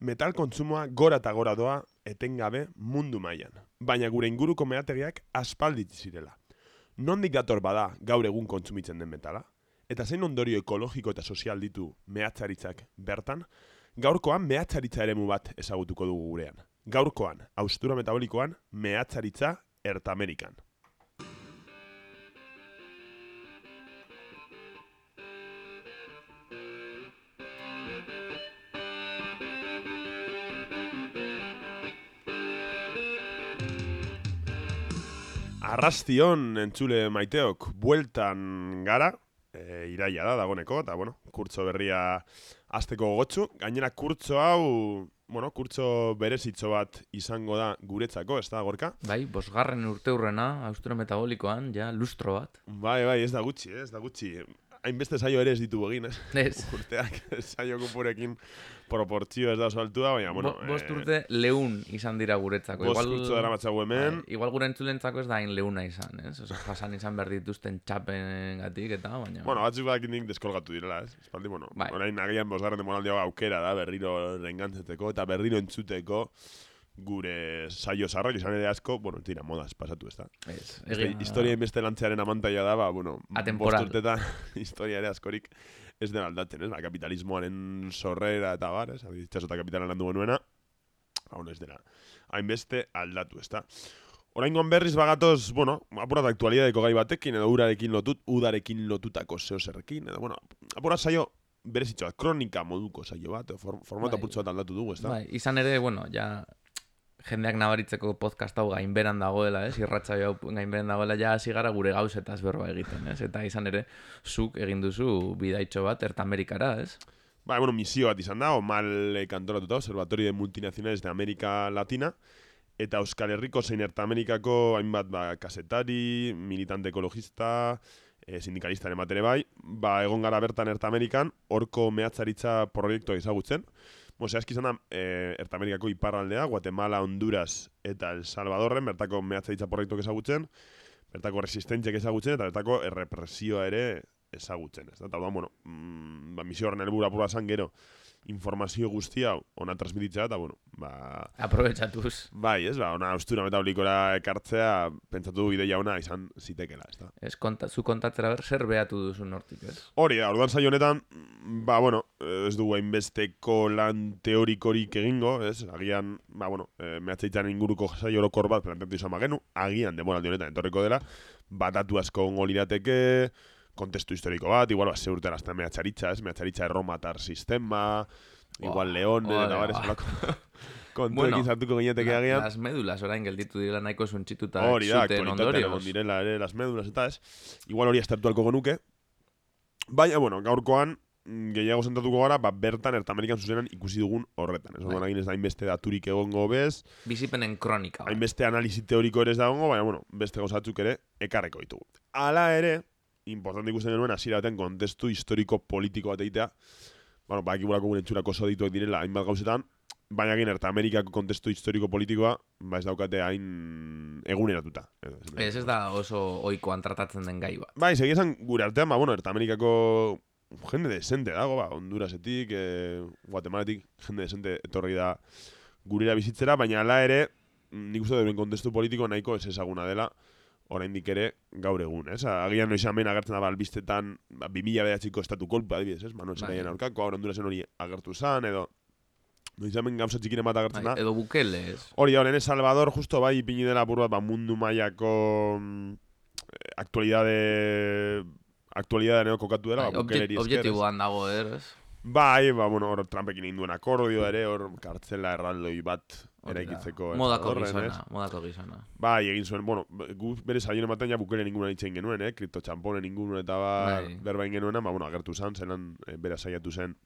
metal kontsumoa gora eta gora doa etengabe mundu mailan. Baina gure inguruko meategiak aspaldit zirela. Nondik dator bada gaur egun kontsumitzen den metala? Eta zein ondorio ekologiko eta sozial ditu mehatzaritzak bertan? Gaurkoan mehatzaritza eremu bat ezagutuko dugu gurean. Gaurkoan, austura metabolikoan, mehatzaritza Ertamerikan. Arrastion entzule maiteok, bueltan gara, e, iraia da dagoneko, eta bueno, kurtzo berria azteko gotzu. Gainera kurtzo hau, bueno, kurtzo berezitzo bat izango da guretzako, ez da, gorka? Bai, bosgarren urte hurrena, austura metabolikoan, ja, lustro bat. Bai, bai, ez da gutxi, ez da gutxi. Hainbeste saio ere ez ditu egin, ez? Ez. Urteak saio kupurekin proportzio ez da oso altua, baina, bueno... Bo, bost eh, urte leun izan dira guretzako. Bost kurtzo dara matzagu hemen. Bai, igual gure entzulentzako ez da hain leuna izan, ez? Oso, jasan izan behar dituzten txapen gatik, eta baina... Bueno, batzuk nik deskolgatu direla, ez? Espaldi, bueno, Bai. orain agian bosgarren demoraldi hau aukera da, berriro rengantzeteko eta berriro entzuteko gure saio zarrak izan ere asko, bueno, tira, modaz pasatu ez da. ez, historia inbeste lantzearen amantaia da, ba, bueno, Atemporal. bost urtetan historia ere askorik ez den aldatzen, ez? Ba, kapitalismoaren sorrera eta bar, ez? Itxasota kapitalan landu genuena, ba, bueno, ez dela, hainbeste aldatu, ez da. Oraingoan berriz bagatoz, bueno, apurat aktualidadeko gai batekin, edo urarekin lotut, udarekin lotutako zeo zerrekin, edo, bueno, apurat saio berezitxo bat, kronika moduko saio bat, formato Bai. bat aldatu dugu, ez da? Bai, izan ere, bueno, ja jendeak nabaritzeko podcast hau gainberan dagoela, ez? Irratza hau gainberan dagoela, ja hasi gara gure gauzetaz berba egiten, ez? Eta izan ere, zuk egin duzu bidaitxo bat Ertamerikara, ez? Ba, bueno, misio bat izan da, Omal eh, kantoratuta, Observatorio de Multinacionales de América Latina, eta Euskal Herriko zein Ertamerikako hainbat ba, kasetari, militante ekologista, e, sindikalistaren bat ere bai, ba, egon gara bertan Ertamerikan, horko mehatzaritza proiektua ezagutzen. Bo, zehazki izan da, e, Ertamerikako iparraldea, Guatemala, Honduras eta El Salvadorren, bertako mehatzaritza proiektuak ezagutzen, bertako resistentziak ezagutzen, eta bertako errepresioa ere ezagutzen. Ez da, eta bueno, mm, ba, misio horren helburu apura zan gero, informazio guzti hau ona transmititzea, eta, bueno, ba, Aprobetxatuz. bai, ez, ba, ona austura metabolikora ekartzea, pentsatu du ideia ona izan zitekela, ez da. Ez, konta, zu kontatzera ber, zer behatu duzu nortik, ez? Hori da, orduan saio honetan, ba, bueno, eh, ez dugu hainbesteko lan teorikorik egingo, ez, agian, ba, bueno, e, mehatzeitzan inguruko saio orokor bat planteatu izan bagenu, agian demoraldi honetan etorriko dela, batatu asko ongo lirateke, kontestu historiko bat, igual, ba, ze urtean hasta mehatzaritza, ez, mehatzaritza erromatar sistema, igual leon, Ole, eta bar, ba. esalako kontuekin sartuko gineteke agian. Las médulas orain gelditu dira nahiko suntxituta Hori da, zuten aktualitatean egon direla ere las médulas eta ez. Igual hori estartualko genuke. Baina, bueno, gaurkoan mm, gehiago sentatuko gara, ba, bertan Ertamerikan zuzenan ikusi dugun horretan. Ez Bai. orduan ez da hainbeste daturik egongo bez, Bizipenen kronika. hainbeste analisi teoriko ere ez da egongo, baina, bueno, beste gozatzuk ere ekarreko ditugu. Hala ere, importante ikusten genuen hasiera baten kontestu historiko politiko bat egitea, bueno, ba, ekibulako gure txurako oso dituak direla hainbat gauzetan, baina egin Ertamerikako kontestu historiko politikoa, ba ez daukate hain eguneratuta. Ez ez da oso oikoan tratatzen den gai bat. Bai, segia esan gure artean, ba, bueno, Ertamerikako jende desente dago, ba, Hondurasetik, e, Guatemalatik, jende desente etorri da gurera bizitzera, baina hala ere, nik uste duen kontestu politiko nahiko ez ezaguna dela, oraindik ere gaur egun, ez? Agian noiz hemen agertzen da albistetan, ba, 2000 behatziko estatu kolpa, adibidez, ez? Manuel Bai. Zelaien aurkako, ahora Hondurasen hori agertu zan, edo noiz hemen gauza txikiren bat agertzen Bai, da. edo bukele, ez? Hori El Salvador justo bai ipini dela bat ba, mundu mailako mm, aktualidade aktualidade kokatu dela, Bai, ba, obje- bukeleri esker, ez? objektiboan dago, er, ez? Bai, ba, bueno, hor Trumpekin egin duen akordioa ere, hor kartzela erraldoi bat Hori. Eraikitzeko. Modako Salvadorren, gizona, ez? modako gizona. Bai, egin zuen, bueno, gu bere saioen ematen ja bukere ningunan itxein genuen, eh? Kripto txamponen ningunun eta ba, Bai. berbain genuena, ba, bueno, agertu zen, zelan eh, bera saiatu zen,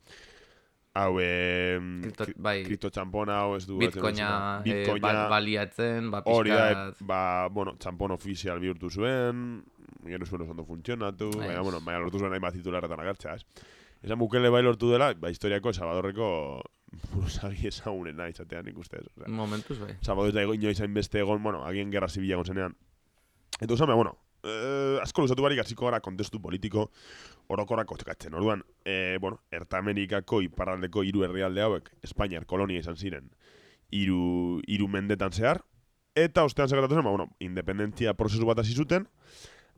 hau, eh, Kripto- kri- bai. kripto txampona, hau ez du... Bitcoina, eh, Bitcoina, ba- baliatzen, ba, Hori da, e, ba, bueno, txampon ofizial bihurtu zuen, gero zuen oso ondo funtzionatu, Bai. baina, bueno, baina lortu zuen nahi bat titularretan agertzea, ez? Esan bukele bai lortu dela, ba, historiako Salvadorreko buruzagi ezagunena izatea nik uste ez. Osea, Momentuz, bai. Salvador ez da inoiz hainbeste egon, bueno, agien gerra zibila egon zenean. Eta usan, bueno, eh, asko luzatu barik hasiko gara kontestu politiko orokorrak otekatzen. Orduan, eh, bueno, Erta Amerikako iparraldeko hiru herrialde hauek, Espainiar kolonia izan ziren, hiru hiru mendetan zehar, eta ostean segratu zen, ba, bueno, independentzia prozesu bat hasi zuten,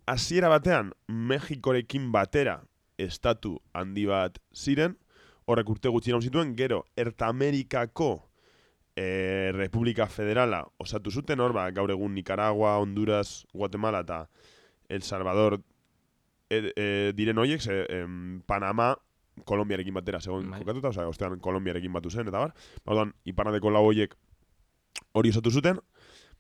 hasiera batean, Mexikorekin batera, estatu handi bat ziren, horrek urte gutxi iraun zituen, gero, Erta Amerikako e, Republika Federala osatu zuten, hor, ba, gaur egun Nicaragua, Honduras, Guatemala eta El Salvador e, e, diren horiek, ze, em, Panama, Kolombiarekin batera zegoen Bai. kokatuta, osea, ostean Kolombiarekin batu zen, eta bar, Orduan, iparraldeko lau horiek hori osatu zuten,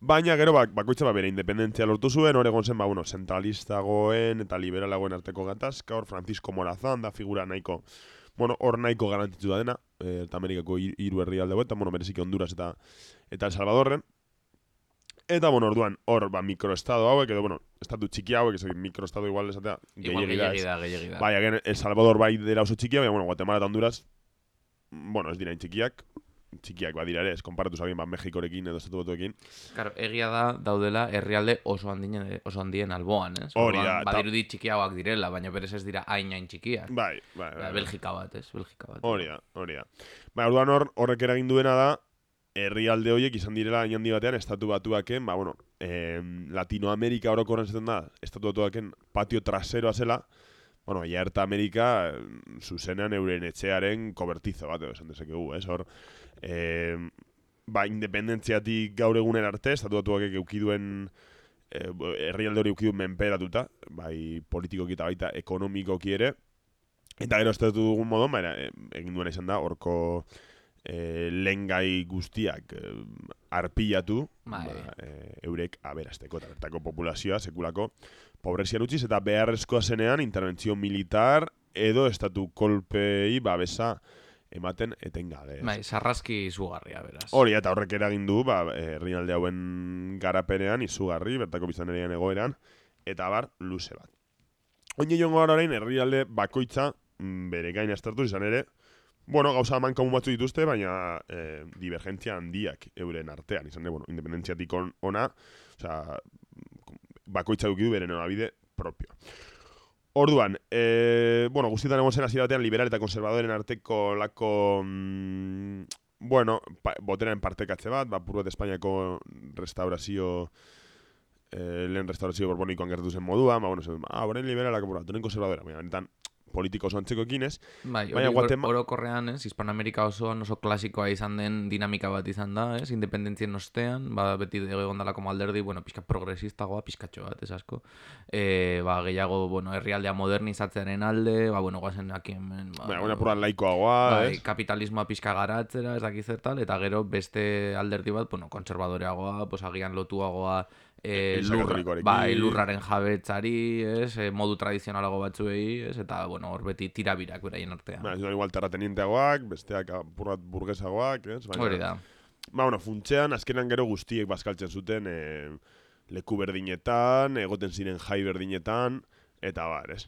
baina gero bak, bakoitza ba, bere independentzia lortu zuen, hor egon zen, ba, bueno, zentralistagoen eta liberalagoen arteko gatazka, hor Francisco Morazán da figura nahiko, bueno, hor nahiko garantitzu da dena, eh, eta Amerikako hir- hiru herrialde eta, bueno, bereziki Honduras eta eta El Salvadorren. Eta, bueno, orduan, hor, ba, mikroestado hauek, edo, bueno, estatu txiki hauek, ez mikroestado igual esatea, Igual gehiegi da, gehiagi ez. da, gehiagi da. Bai, El Salvador bai dela oso txikia, baina, bueno, Guatemala eta Honduras, bueno, ez dira txikiak, txikiak badira ere, konparatu zabien, ba, Mexikorekin edo estatu batuekin. Claro, egia da daudela herrialde oso handien, oso handien alboan, ez? Hori da, Badirudi txikiagoak direla, baina berez ez dira hain hain txikiak. Bai, bai, bai. Ba, bai. Belgika bat, ez? Belgika bat. Hori da, hori da. Ba, orduan hor, horrek eragin duena da, herrialde horiek izan direla hain handi batean, estatu batuaken, ba, bueno, em, Latinoamerika orokorren zaten da, estatu batuaken patio traseroa zela, bueno, ja Erta Amerika zuzenean euren etxearen kobertizo bat, esan dezakegu, ez, hor, em, ba, independentziatik gaur egunen arte, estatu batuak eukiduen e, herrialde hori eukiduen menperatuta, bai politikoki eta baita ekonomikoki ere, Eta gero estatu dugun modon, baina e, egin duena izan da, horko e, lengai guztiak e, arpilatu, Bai. ba, e, eurek aberasteko, eta bertako populazioa sekulako pobrezian utziz, eta beharrezkoa zenean interventzio militar edo estatu kolpei babesa ematen etengabe. Bai, sarraski izugarria, beraz. Hori, eta horrek eragin du, ba, herrialde hauen garapenean, izugarri, bertako biztanerian egoeran, eta bar, luze bat. Oine joango gara orain, herrialde bakoitza mm, bere gain astartu izan ere, bueno, gauza eman komun batzu dituzte, baina e, divergentzia handiak euren artean, izan ere, bueno, independentziatik on, ona, osea, bakoitza dukidu bere norabide propio. Orduan, e, bueno, guztietan egon zen hasiera batean liberal eta konservadoren arteko lako, mm, bueno, pa, boteraren partekatze bat, ba, purbat Espainiako restaurazio, e, lehen restaurazio borbonikoan gertu zen moduan, ba, bueno, zen, ah, orain liberalak, bueno, tonen konservadora, baina, benetan, politiko oso antzeko ekinez, Bai, Baina hori Guatema- orokorrean, ez, Hispanoamerika osoan oso klasikoa izan den dinamika bat izan da, ez, independentzien ostean, ba, beti egon dalako alderdi, bueno, pixka progresistagoa, pixkatxo bat, ez asko, e, ba, gehiago, bueno, herrialdea modernizatzearen alde, ba, bueno, guazen aki hemen, ba, baina, una pura laikoagoa, bai, ez? kapitalismoa pixka garatzera, ez dakit zer tal, eta gero beste alderdi bat, bueno, konservadoreagoa, pues, agian lotuagoa, e, lurra, bai, lurraren jabetzari, ez, e, modu tradizionalago batzuei, ez, eta, bueno, hor beti tirabirak beraien artean. Ba, ez igual terratenienteagoak, besteak purbat burgesagoak, ez? Baina, Hori da. Ba, bueno, funtzean, azkenan gero guztiek bazkaltzen zuten e, leku berdinetan, egoten ziren jai berdinetan, eta bar, ez?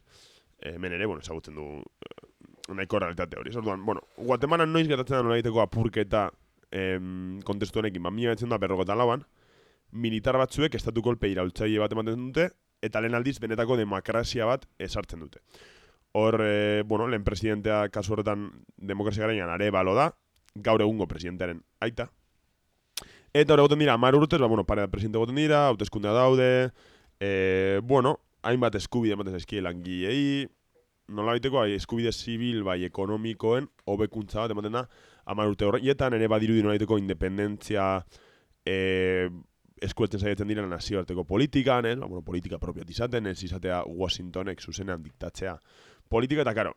Hemen ere, bueno, ezagutzen du nahiko realitate hori. Orduan, bueno, Guatemala noiz gertatzen da nola egiteko apurketa em, kontestu honekin, ba, mila da berrogeta lauan, militar batzuek estatu kolpe iraultzaile bat ematen dute, eta lehen aldiz benetako demokrazia bat esartzen dute. Hor, e, bueno, lehen presidentea kasu horretan demokrazia garaian are balo da, gaur egungo presidentearen aita. Eta hor egoten dira, amar urtez, ba, bueno, pare da presidente egoten dira, hauteskundea daude, e, bueno, hainbat eskubide ematen zaizkie langilei, nola baiteko, bai, eskubide zibil, bai, ekonomikoen, hobekuntza bat ematen da, amar urte horretan, ere badirudi nola baiteko independentzia e, eskuetzen saiatzen dira nazioarteko politikan, ez? Ba, bueno, politika propiat izaten, ez izatea Washingtonek zuzenean diktatzea. Politika, eta karo,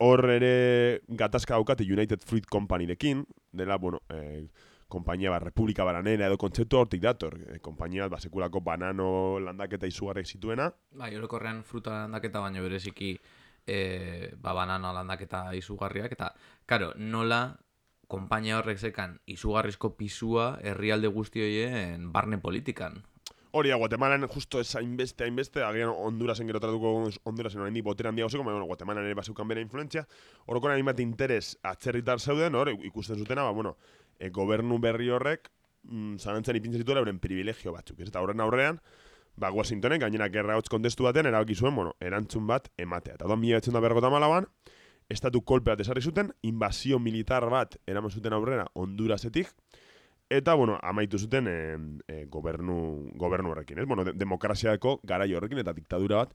hor ere gatazka daukate United Fruit Companyrekin, dela, bueno, eh, kompainia bat, Republika Bananera edo kontzeptu hortik dator, eh, kompainia ba, sekulako banano landaketa izugarrek zituena, Bai, orokorrean fruta landaketa baino bereziki e, ba, banana landaketa izugarriak, eta, karo, nola konpainia horrek zekan izugarrizko pisua herrialde guzti horien barne politikan. Hori Guatemalan justo ez hainbeste, hainbeste, agian Hondurasen gero tratuko Hondurasen oraindik botere handia gozeko, baina, bueno, Guatemalan ere baseukan bere influentzia. Orokoran hainbat interes atzerritar zeuden, hor, ikusten zutena, ba, bueno, e, gobernu berri horrek, mm, zalantzan ipintzen zituela euren privilegio batzuk, ez? Eta horren aurrean, ba, Washingtonen, gainera gerra hotz kontestu baten, erabaki zuen, bueno, erantzun bat ematea. Eta doan, mila da bergota malaban, estatu kolpe bat zuten, invasio militar bat eraman zuten aurrera Hondurasetik, eta, bueno, amaitu zuten e, e, gobernu, gobernu horrekin, ez? Bueno, de demokraziako garai horrekin eta diktadura bat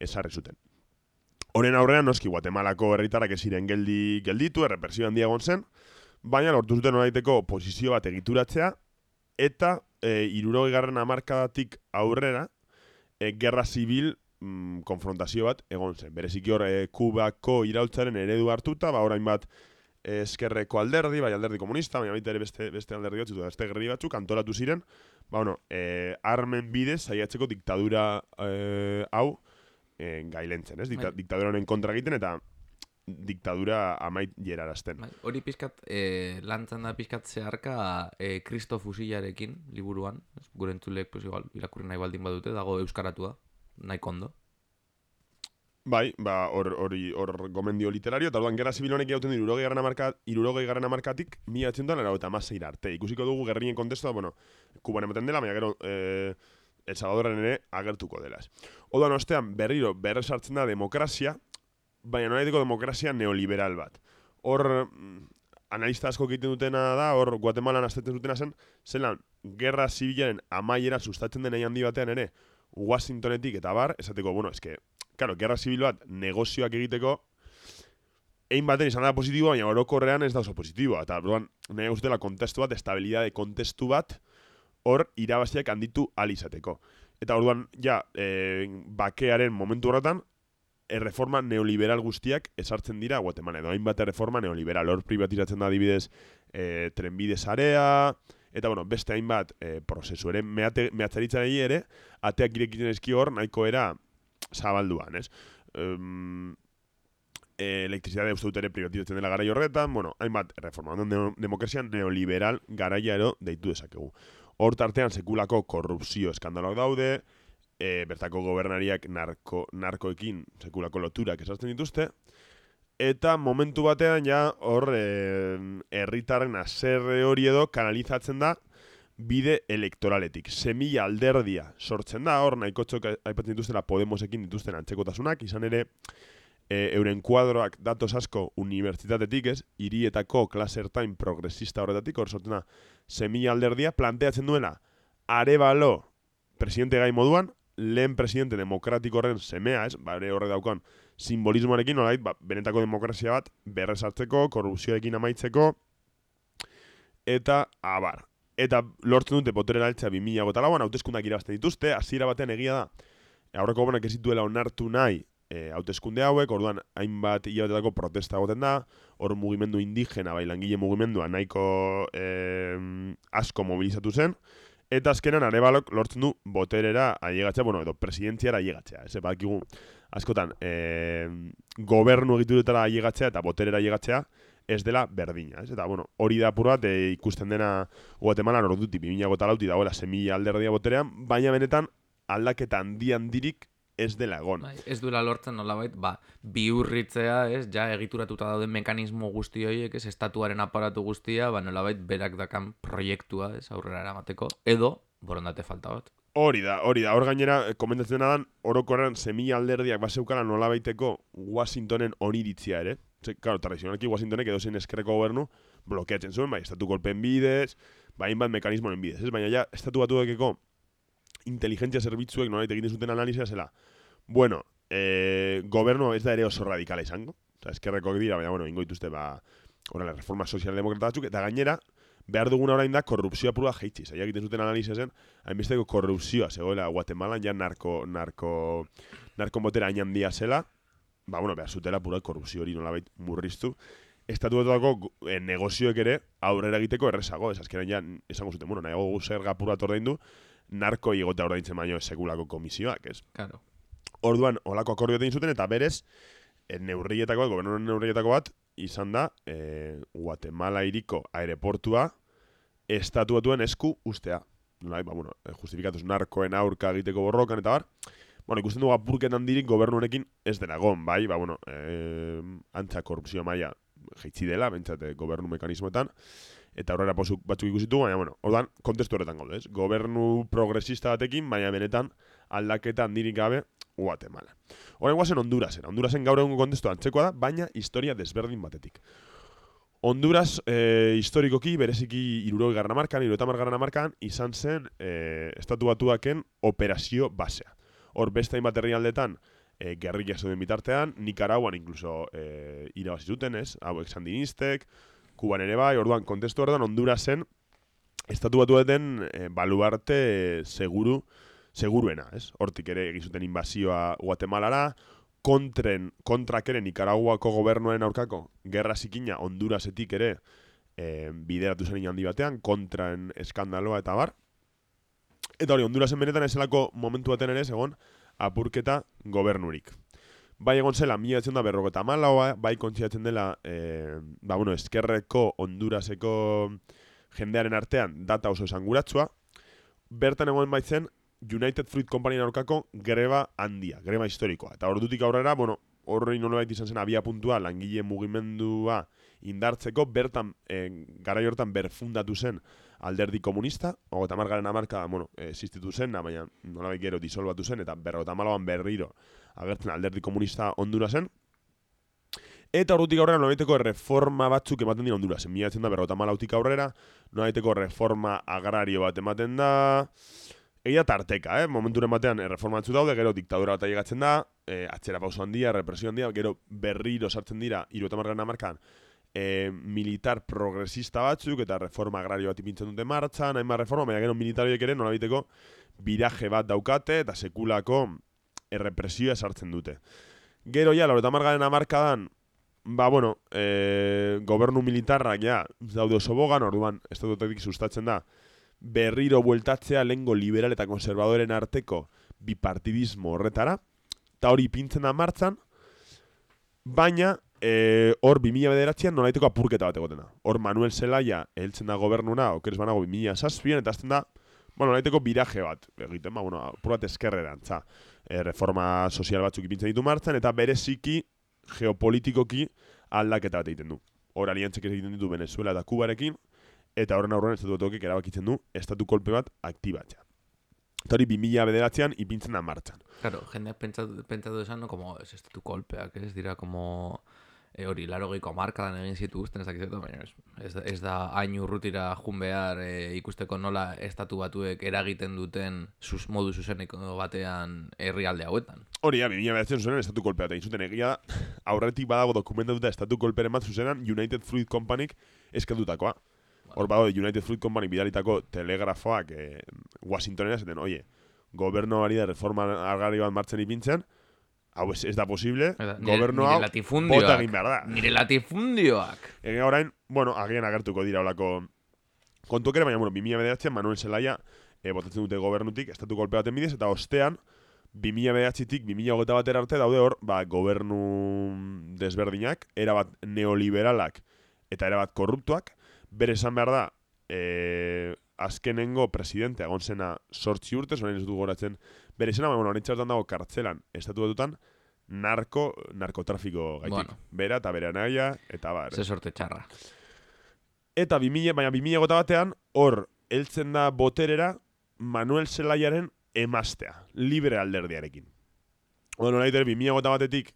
esarri zuten. Horen aurrean, noski, Guatemalako herritarak ez ziren geldi, gelditu, errepresio handia egon zen, baina lortu zuten horaiteko posizio bat egituratzea, eta e, irurogei garren amarkadatik aurrera, e, gerra zibil mm, konfrontazio bat egon zen. Bereziki hor, e, Kubako iraultzaren eredu hartuta, ba, orain bat, eskerreko alderdi, bai alderdi komunista, baina baita ere beste, beste alderdi batzuk, beste gerri batzuk, antolatu ziren, ba, bueno, e, armen bidez, saiatzeko diktadura e, hau e, gailentzen, ez? Dikta, Bai. diktadura honen kontra egiten, eta diktadura amait jerarazten. Bai, hori pizkat, e, lantzen da pizkat zeharka e, Kristo fusilarekin liburuan, gure entzulek, pues, igual, irakurri nahi baldin badute, dago euskaratua, nahi kondo. Bai, ba, hor, hori, hor gomendio literario, eta orduan, gerra zibil honek jauten du irurogei garren amarka, irurogei garren amarkatik, mila etxentan, erau eta maseira arte. Ikusiko dugu gerrien kontestua, bueno, kuban ematen dela, baina gero, eh, El Salvadorren ere agertuko dela. ez. Oduan, ostean, berriro, berre sartzen da demokrazia, baina noraiteko demokrazia neoliberal bat. Hor, mm, analista asko egiten dutena da, hor, Guatemalan aztetzen dutena zen, zelan, gerra zibilaren amaiera sustatzen den handi batean ere, Washingtonetik eta bar, esateko, bueno, eske, claro, gerra zibil bat negozioak egiteko, egin baten izan da positibo, baina orokorrean ez da oso positiboa. Eta, orduan, nahi guztela kontestu bat, estabilidade kontestu bat, hor irabaziak handitu alizateko. Eta orduan, ja, e, bakearen momentu horretan, erreforma neoliberal guztiak esartzen dira Guatemala. Edo hainbat erreforma neoliberal. Hor privatizatzen da adibidez e, trenbide sarea, eta bueno, beste hainbat e, prozesu ere meate, mehatzaritzarei ere, ateak irekitzen eski hor nahiko era zabalduan, ez? Um, e, elektrizidade uste dut ere privatizatzen dela garai horretan, bueno, hainbat reforma, ne demokrazia neoliberal garaia ero deitu dezakegu. Hor tartean sekulako korrupzio eskandaloak daude, e, bertako gobernariak narko, narkoekin sekulako loturak esartzen dituzte, eta momentu batean ja hor e, herritarren aserre hori edo kanalizatzen da bide elektoraletik. Semilla alderdia sortzen da, hor nahiko txok aipatzen dituztela Podemosekin dituzten antzekotasunak, izan ere e, euren kuadroak datos asko unibertsitatetik ez, hirietako klasertain progresista horretatik, hor sortzen da semilla alderdia, planteatzen duela Arevalo presidente gai moduan, lehen presidente demokratiko horren semea, ez, ba, ere horre daukan simbolismoarekin, nolait, ba, benetako demokrazia bat berrezartzeko, korrupzioekin amaitzeko, eta abar. Eta lortzen dute boterera altzea 2000 gota lauan, hautezkundak irabazten dituzte, hasiera batean egia da, aurreko gobernak ez dituela onartu nahi e, hauteskunde hauek, orduan hainbat hilabetetako protesta goten da, hor mugimendu indigena, bai langile mugimendua nahiko e, asko mobilizatu zen, eta azkenan arebalok lortzen du boterera ailegatzea, bueno, edo presidentziara ailegatzea, ez bakigu askotan e, gobernu egituretara ailegatzea eta boterera ailegatzea ez dela berdina, ez? Eta, bueno, hori da apur bat e, ikusten dena Guatemala orduti 2000 gota lauti dagoela semilla alderdia boterean, baina benetan aldaketa handi handirik ez dela egon. Bai, ez duela lortzen nolabait, ba, bihurritzea, ez, ja egituratuta dauden mekanismo guzti horiek, ez, estatuaren aparatu guztia, ba, nolabait berak dakan proiektua, ez, aurrera eramateko, edo, borondate falta bat. Hori da, hori da. Hor gainera, eh, komentatzen da orokorrean semilla alderdiak baseukala nolabaiteko Washingtonen oniritzia ere. Ze, claro, tradizionalki Washingtonek edo zein eskerreko gobernu blokeatzen zuen, bai, estatu kolpen bidez, bai, hainbat mekanismoen bidez, ez? Baina ja, estatu batu dekeko inteligentzia zerbitzuek nolait egiten zuten analizia zela. Bueno, eh, gobernu ez da ere oso radikala izango. Osa, eskerrekoak dira, baina, bueno, ingo dituzte, ba, horrela, reforma sozialdemokrata batzuk, eta gainera, behar duguna orain da korrupzioa purua jeitzi. Zaila egiten zuten analizia zen, hainbesteko korrupzioa, zegoela Guatemalan ja narko, narko, narko motera handia zela, ba, bueno, behar zutela pura korrupzio hori nolabait murriztu. Estatu batuako eh, negozioek ere aurrera egiteko errezago, ez azkenean ja esango zuten, bueno, nahiago gu zerga pura ordaindu, narko egotea ordaintzen baino sekulako komisioak, ez? Claro. Orduan, olako akordio egin zuten, eta berez, e, neurrietako bat, gobernuaren neurrietako bat, izan da, e, Guatemala iriko aireportua estatuatuen esku ustea. Nola, ba, bueno, eh, justifikatuz narkoen aurka egiteko borrokan, eta bar, bueno, ikusten dugu apurketan dirik gobernu honekin ez dela gon, bai, ba, bueno, e, antza korrupzio maila jaitsi dela, bentsate gobernu mekanismoetan, eta aurrera posuk batzuk ikusitu, baina, bueno, orduan, kontestu horretan gaude, ez? Gobernu progresista batekin, baina benetan aldaketa handirik gabe Guatemala. Horren guazen Hondurasen. Hondurasen gaur egun kontestu antzekoa da, baina historia desberdin batetik. Honduras eh, historikoki, bereziki iruro garran amarkan, irurotamar garran amarkan, izan zen eh, estatu batuaken operazio basea. Hor beste hainbat herrialdetan, eh, gerrilla zeuden bitartean, Nicaraguan incluso eh, irabazi zuten, ez? Hauek sandinistek, Kuban ere bai, orduan kontestu horretan Hondurasen estatu batuaten eh, baluarte seguru seguruena, ez? Hortik ere egin zuten inbazioa Guatemalara, kontren, kontrak ere Nicaraguako gobernuaren aurkako, gerra zikina Hondurasetik ere e, bideratu zen handi batean, kontran eskandaloa eta bar. Eta hori, Hondurasen benetan eselako momentu baten ere, segon, apurketa gobernurik. Bai egon zela, mila da berroko eta malaoa, bai kontziatzen dela, e, ba, bueno, eskerreko Honduraseko jendearen artean data oso esanguratsua, bertan egon baitzen, United Fruit Company aurkako greba handia, greba historikoa. Eta ordutik aurrera, bueno, horrein nolabait izan zen abia puntua langile mugimendua indartzeko, bertan, e, garai hortan berfundatu zen alderdi komunista, ogo eta margaren amarka, bueno, existitu zen, baina nolabait gero disolbatu zen, eta berro eta malaban berriro agertzen alderdi komunista ondura zen. Eta ordutik aurrera nolabaiteko reforma batzuk ematen dira berro eta malautik aurrera, nolabaiteko reforma agrario bat ematen da, Egia tarteka, eh? momenturen batean erreformatzu daude, gero diktadura bat ailegatzen da, eh, atzera pauso handia, represio handia, gero berriro sartzen dira, iru eta margarren amarkan, eh, militar progresista batzuk, eta reforma agrario bat ipintzen dute martxan, hainbat reforma, baina gero militarioek ere nolabiteko biraje bat daukate, eta sekulako errepresioa sartzen dute. Gero ja, laureta margaren amarkadan, ba, bueno, eh, gobernu militarrak, ja, daude oso bogan, orduan, estatutetik sustatzen da, berriro bueltatzea lengo liberal eta konservadoren arteko bipartidismo horretara, eta hori pintzen da martzan, baina e, hor 2000 bederatzean nolaiteko apurketa bat egotena. Hor Manuel Zelaya heltzen da gobernuna, okeres banago 2000 zazpien, eta azten da, bueno, nolaiteko biraje bat, egiten, ba, bueno, apur bat eskerreran, tza, e, reforma sozial batzuk ipintzen ditu martzan, eta bereziki geopolitikoki aldaketa bat egiten du. Hor aliantzek egiten ditu Venezuela eta Kubarekin, eta horren aurren estatu batuak erabakitzen du estatu kolpe bat aktibatzea. Eta hori 2000 bederatzean ipintzen da martxan. Claro, jendeak pentsatu, pentsatu esan, no, como es estatu kolpeak, ez dira, como e, hori, laro geiko markadan egin zitu guzten ez dakizetu, baina ez, ez, ez da hain urrutira jun behar e, ikusteko nola estatu batuek eragiten duten sus, modu zuzeneko batean herrialde hauetan. Hori, ja, 2000 bederatzean zuzenen estatu kolpea, eta zuten egia aurretik badago dokumentatuta estatu kolperen bat zuzenan United Fruit Companyk eskatutakoa. Hor bado, United Fruit Company bidalitako telegrafoak eh, Washingtonera zaten, oie, goberno ari da reforma argari bat martzen ipintzen, hau ez, ez da posible, goberno hau bota egin behar da. Nire latifundioak. Egin orain, bueno, agian agertuko dira olako kontuak ere, baina, bueno, 2000 bedatzen, Manuel Zelaya, e, botatzen dute gobernutik, estatu kolpe baten bidez, eta ostean, 2000 bedatzitik, 2000 hogeta batera arte daude hor, ba, gobernu desberdinak, erabat neoliberalak, eta erabat korruptuak, bere esan behar da, e, azkenengo presidente egon zena sortzi urte, zorain ez du goratzen, bere esan, bueno, horrein dago kartzelan, estatu batutan, narko, narkotrafiko gaitik. Bueno. Bera eta bere anaia, eta bar. Ze sorte txarra. Eta 2000, baina 2000 gota batean, hor, heltzen da boterera, Manuel Zelaiaren emastea, libre alderdiarekin. Oda, nola 2000 gota batetik,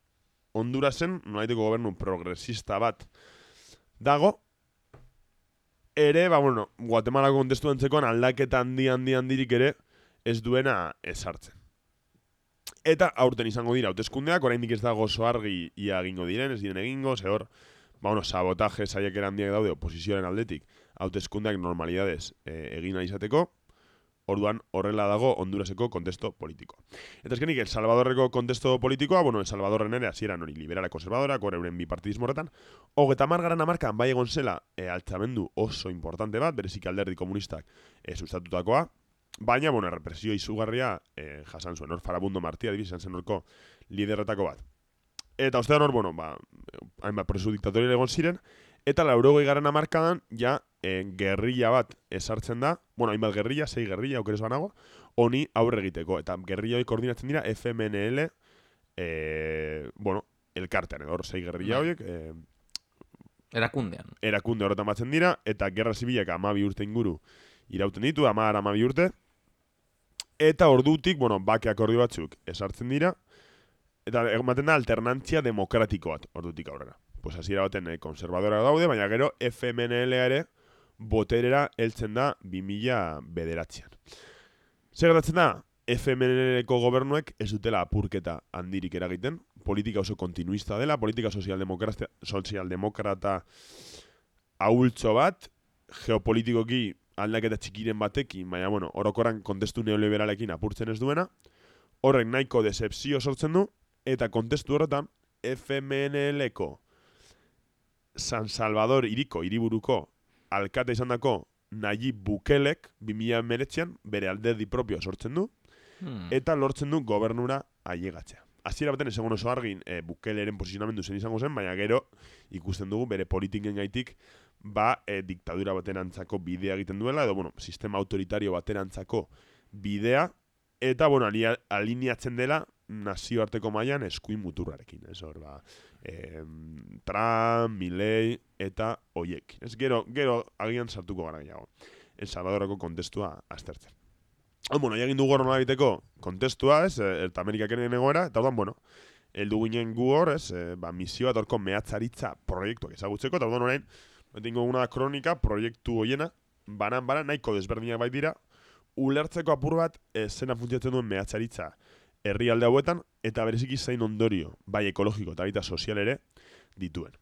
Hondurasen, nola gobernu progresista bat dago, ere, ba, bueno, Guatemala kontestu antzekoan aldaketa handi handi handirik ere ez duena esartzen. Eta aurten izango dira, hauteskundeak, oraindik ez dago oso argi ia egingo diren, ez diren egingo, ze hor, ba, bueno, sabotaje saiak handiak daude oposizioaren aldetik, hauteskundeak normalidades e, egin izateko, Orduan horrela dago Honduraseko kontesto politiko. Eta eskenik, El Salvadorreko kontesto politikoa, bueno, El Salvadorren ere hasieran hori liberala konservadora, gore euren bipartidismo horretan, hogeta margaran amarkan bai egon zela e, altzamendu oso importante bat, berezik alderdi komunistak e, sustatutakoa, baina, bueno, represio izugarria e, jasan zuen, hor farabundo martia, dibizan zen horko liderretako bat. Eta ostean hor, bueno, ba, hainbat prozesu diktatorial egon ziren, eta laurogei garen amarkadan, ja, e, gerrilla bat esartzen da, bueno, hainbat gerrilla, sei gerrilla, aukeres banago, honi aurre egiteko. Eta gerrilla hori koordinatzen dira FMNL, e, bueno, elkartean, hor sei gerrilla bai. horiek, e, Erakundean. erakunde horretan batzen dira, eta gerra zibilak amabi urte inguru irauten ditu, amar amabi urte, eta ordutik, bueno, bake akordio batzuk esartzen dira, eta ematen da alternantzia demokratiko bat ordutik aurrera. Pues hasiera baten eh, konservadora daude, baina gero FMNL ere boterera heltzen da 2000 bederatzean. Zer gertatzen da? FMNL-ko gobernuek ez dutela apurketa handirik eragiten, politika oso kontinuista dela, politika sozialdemokrata, sozialdemokrata ahultzo bat, geopolitikoki aldaketa txikiren batekin, baina bueno, orokoran kontestu neoliberalekin apurtzen ez duena, horrek nahiko decepzio sortzen du, eta kontestu horretan, FMNL-ko San Salvador iriko, iriburuko, alkate izan dako, Nayib Bukelek, 2000 meretzean, bere alderdi propioa sortzen du, Hmm. eta lortzen du gobernura ailegatzea. Hasiera baten ezagun oso argin e, Bukeleren posizionamendu zen izango zen, baina gero ikusten dugu bere politiken gaitik ba e, diktadura baterantzako bidea egiten duela, edo bueno, sistema autoritario baterantzako bidea, eta bueno, alineatzen dela nazioarteko mailan eskuin muturrarekin, ez hor, ba, e, Trump, Milley eta oiek. Ez gero, gero agian sartuko gara gehiago. El Salvadorako kontestua aztertzen. Ah, bueno, egin dugu hor nolabiteko kontestua, ez, eh, eta Amerikak ere egoera, eta orduan, bueno, heldu ginen gu hor, ez, eh, ba, misio bat mehatzaritza proiektuak ezagutzeko, eta orduan orain, betingo guna da kronika, proiektu hoiena, banan, banan, nahiko desberdinak bai dira, ulertzeko apur bat, eh, zena funtzionatzen duen mehatzaritza herrialde hauetan, eta bereziki zain ondorio, bai ekologiko eta baita sozial ere, dituen.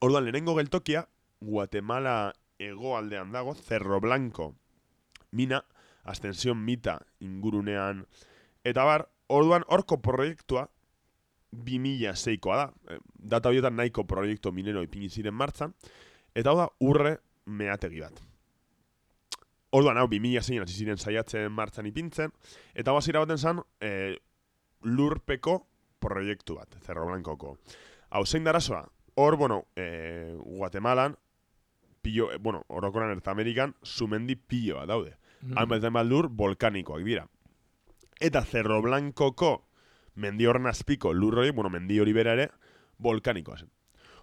Orduan, lehenengo geltokia, Guatemala hegoaldean dago, Cerro Blanco mina, Ascension Mita ingurunean, eta bar, orduan horko proiektua 2006koa da. Eh, Data horietan nahiko proiektu minero ipini ziren martzan, eta hau da urre meategi bat. Orduan, hau, 2006 hasi ziren saiatzen martzan ipintzen, eta hasiera baten zan, e, lurpeko proiektu bat, Cerro Blancoko. Hau, zein darazoa? Hor, bueno, e, Guatemalan, pilo, e, bueno, orokoran Erta Amerikan, sumendi piloa daude. Hmm. Hainbat hainbat lur volkanikoak dira. Eta Cerro Blancoko mendi horren azpiko lur hori, bueno, mendi hori bera ere, volkanikoa zen.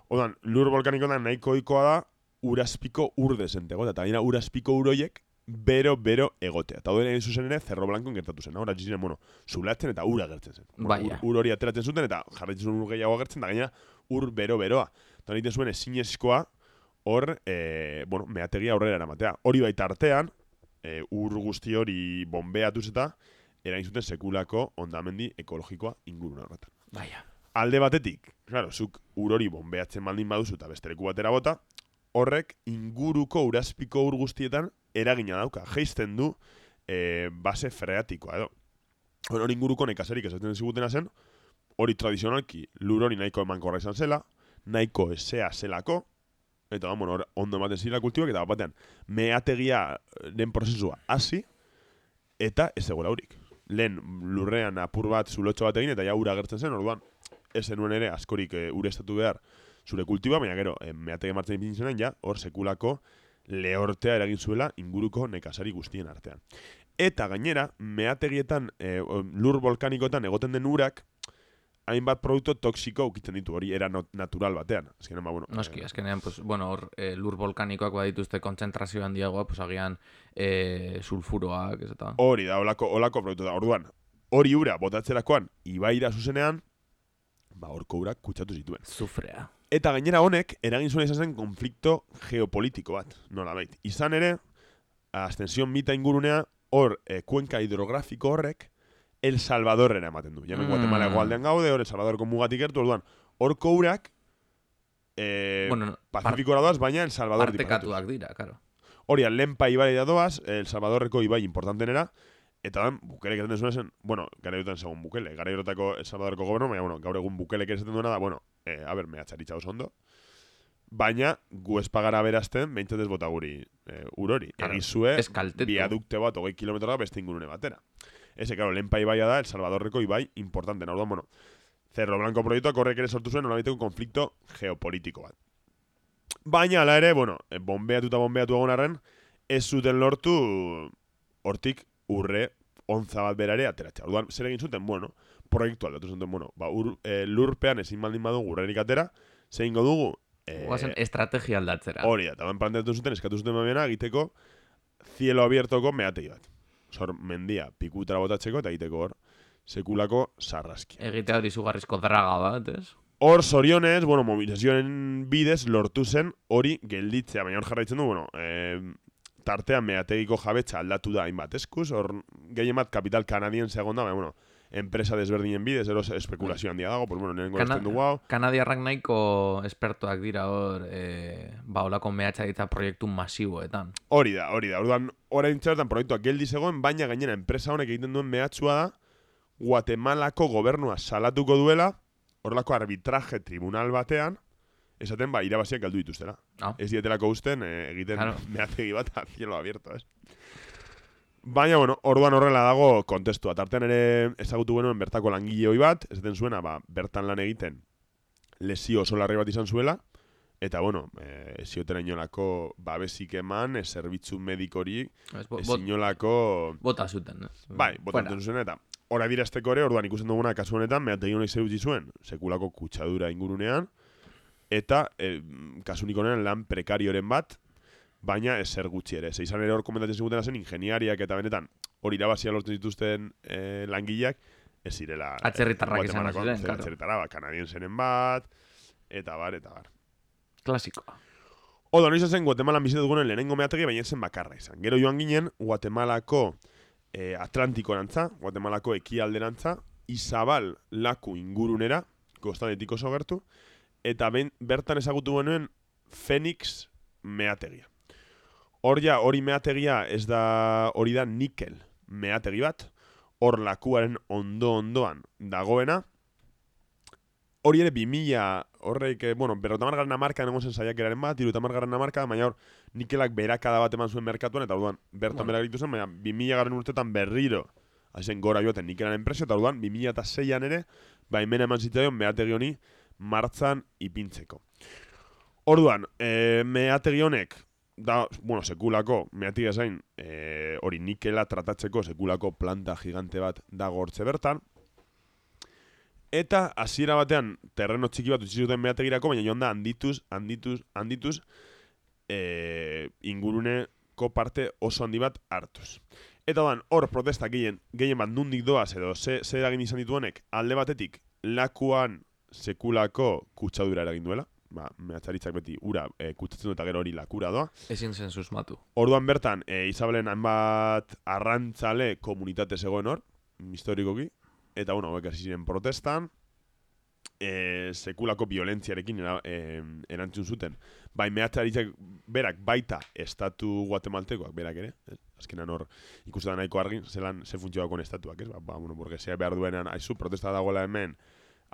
Odan, lur volkanikoan nahiko ohikoa da, urazpiko urde zentego, eta gainera urazpiko uroiek bero, bero egotea. Eta hori egin zuzen ere, Cerro Blancon gertatu zen. Hora, ziren, bueno, zulatzen eta ura gertzen zen. Bueno, Baina. ur, ur hori ateratzen zuten, eta jarraitzen zuen ur gehiago agertzen, da gainera, ur bero, beroa. Eta egiten zuen ezinezkoa, hor, e, bueno, meategia aurrera eramatea. Hori baita artean, e, ur guzti hori bombeatuz eta erain zuten sekulako ondamendi ekologikoa ingurune horretan. Baina. Alde batetik, claro, zuk ur hori bombeatzen baldin baduzu eta beste leku batera bota, horrek inguruko urazpiko ur guztietan eragina dauka. Geizten du e, base freatikoa edo. Hor hori inguruko nekasarik esaten zigutena zen, hori tradizionalki lur hori nahiko emankorra izan zela, nahiko esea zelako, eta bueno, hor ondo ematen zira kultibak, eta bat batean, meategia den prozesua hasi, eta ez zegoela hurik. Lehen lurrean apur bat zulotxo bat egin, eta ja ura gertzen zen, orduan, ez zenuen ere askorik e, ureztatu behar zure kultiba, baina gero, e, meategi martzen ipin ja, hor sekulako lehortea eragin zuela inguruko nekazari guztien artean. Eta gainera, meategietan, e, lur volkanikoetan egoten den urak, hainbat produktu toksiko ukitzen ditu hori era natural batean. Azkenean, ba, bueno, Noski, eh, azkenean, pues, bueno, hor, e, lur volkanikoak badituzte kontzentrazio handiagoa, pues, agian e, sulfuroak, ez eta... hori da, olako, olako produktu da. Orduan, hori ura botatzerakoan, ibaira zuzenean, ba, horko urak kutsatu zituen. Zufrea. Eta gainera honek, eragin zuen izan zen konflikto geopolitiko bat, nola bait. Izan ere, Ascension mita ingurunea, hor, e, kuenka hidrografiko horrek, El Salvadorrera ematen du. Jamen, Mm. Guatemala egoaldean gaude, hor El Salvadorko mugatik gertu, orduan, horko urak, e, bueno, par Pacifikora doaz, baina El Salvador partekatuak dira, karo. Hori, Lenpa ibai da doaz, El Salvadorreko ibai importantenera, eta dan, bukelek esaten zuen zen, bueno, gara duten segun bukele, gara erotako El Salvadorko gobernu, baina, bueno, gaur egun bukelek esaten duena da, bueno, eh, a ber, mehatxaritza oso ondo, baina gu ez pagara berazten, behintzat ez bota guri eh, urori. Claro, Egizue, biadukte bat, hogei kilometroa beste ingurune batera. Ese, claro, Lenpa ibaia da, El Salvadorreko ibai importanten. Orduan, bueno, Cerro Blanco proiektuak horrek ere sortu zuen nolabiteko konflikto geopolitiko bat. Baina, ala ere, bueno, eh, bombeatu eta bombeatu egon arren, ez zuten lortu hortik urre ontza bat berare ateratzea. Orduan, zer egin zuten, bueno, proiektu aldatu zuten, bueno, ba, ur, eh, lurpean ezin baldin badu urrerik atera, zein dugu, eh, Guazen estrategia aldatzera. hori da, eta ban planteatu zuten, eskatu zuten babena, egiteko cielo abiertoko meategi bat. Zor, mendia, pikutara botatzeko, eta egiteko hor, sekulako sarraski. Egitea hori zugarrizko draga bat, ez? Hor, zorionez, bueno, mobilizazioen bidez lortu zen hori gelditzea, baina hor jarraitzen du, bueno, eh, tartean meategiko jabetza aldatu da hainbat eskuz, hor gehien bat kapital kanadien segon da, baina, bueno, enpresa desberdinen bidez, eros espekulazio handia dago, pues, bueno, nirengo Kana- dugu hau. Kanadiarrak nahiko espertoak dira hor, e, ba, olako mehatxa ditza proiektu masiboetan. Hori da, hori da. Orduan, orain txertan proiektuak geldi zegoen, baina gainera enpresa honek egiten duen mehatxua da, Guatemalako gobernua salatuko duela, horrelako arbitraje tribunal batean, esaten ba, irabaziak galdu dituztela. Ah. Ez dietelako usten eh, egiten Claro. mehategi bat a cielo abierto, ez? Baina, bueno, orduan horrela dago kontestua. Tartean ere ezagutu genuen bertako langile hoi bat, esaten zuena, ba, bertan lan egiten lesio oso larri bat izan zuela, eta, bueno, eh, ez zioten inolako babesik eman, eh, zerbitzu medikori, Ez, bo- ez bot, inolako... bota zuten, ez? Bai, Fuera. botatzen zuen eta hori adirazteko ere, orduan ikusten duguna kasu honetan, mehategi honek zer utzi zuen, sekulako kutsadura ingurunean, eta e, kasunik honetan lan prekarioren bat, baina ezer gutxi ere. Ze izan ere hor komentatzen zigutena zen ingeniariak eta benetan hori irabazia lortzen dituzten e, langileak, ez zirela... e, Atzerritarrak Guatemalako- ziren, claro. Atzerritarra, ba, kanadiensenen bat, eta bar, eta bar. Klasikoa. Oda, noiz zen Guatemalan bizitu dugunen lehenengo meategi, baina zen bakarra izan. Gero joan ginen, Guatemalako eh, Atlantikorantza, Guatemalako ekialderantza, Izabal laku ingurunera, kostanetik oso gertu, eta ben, bertan ezagutu genuen Phoenix meategia. Hor ja, hori meategia ez da, hori da nikel meategi bat, hor lakuaren ondo-ondoan dagoena, hori ere 2000 horrek, eh, bueno, berrotamar garren amarka nengo zen saiakeraren bat, irutamar garren amarka, baina hor nikelak berakada bat eman zuen merkatuan, eta orduan bertan Bueno. berak ditu zen, baina 2000 garren urtetan berriro, hazen gora joaten nikelaren presio, eta orduan 2006an ere, baimena eman zitzaion meategi honi martzan ipintzeko. Orduan, e, meategi honek, da, bueno, sekulako, meategi zain, e, hori nikela tratatzeko sekulako planta gigante bat dago hortze bertan, Eta hasiera batean terreno txiki bat utzi zuten meategirako, baina joan da handituz, handituz, handituz e, inguruneko parte oso handi bat hartuz. Eta dan, hor protesta gehien, gehien bat nundik doaz edo ze, ze eragin izan dituenek, alde batetik lakuan sekulako kutsadura eragin duela, ba, mehatzaritzak beti ura e, kutsatzen du eta gero hori lakura doa. Ezin zen susmatu. Orduan bertan, e, Isabelen hainbat arrantzale komunitate zegoen hor, historikoki, eta bueno, hauek hasi ziren protestan, e, sekulako violentziarekin era, e, erantzun zuten. Bai, mehatzaritzak berak baita estatu guatemaltekoak berak ere, azkenan hor ikusten nahiko argin, zelan ze funtzio dagoen estatuak, ez? Ba, ba, bueno, burgesia behar duenean, aizu, protesta dagoela hemen,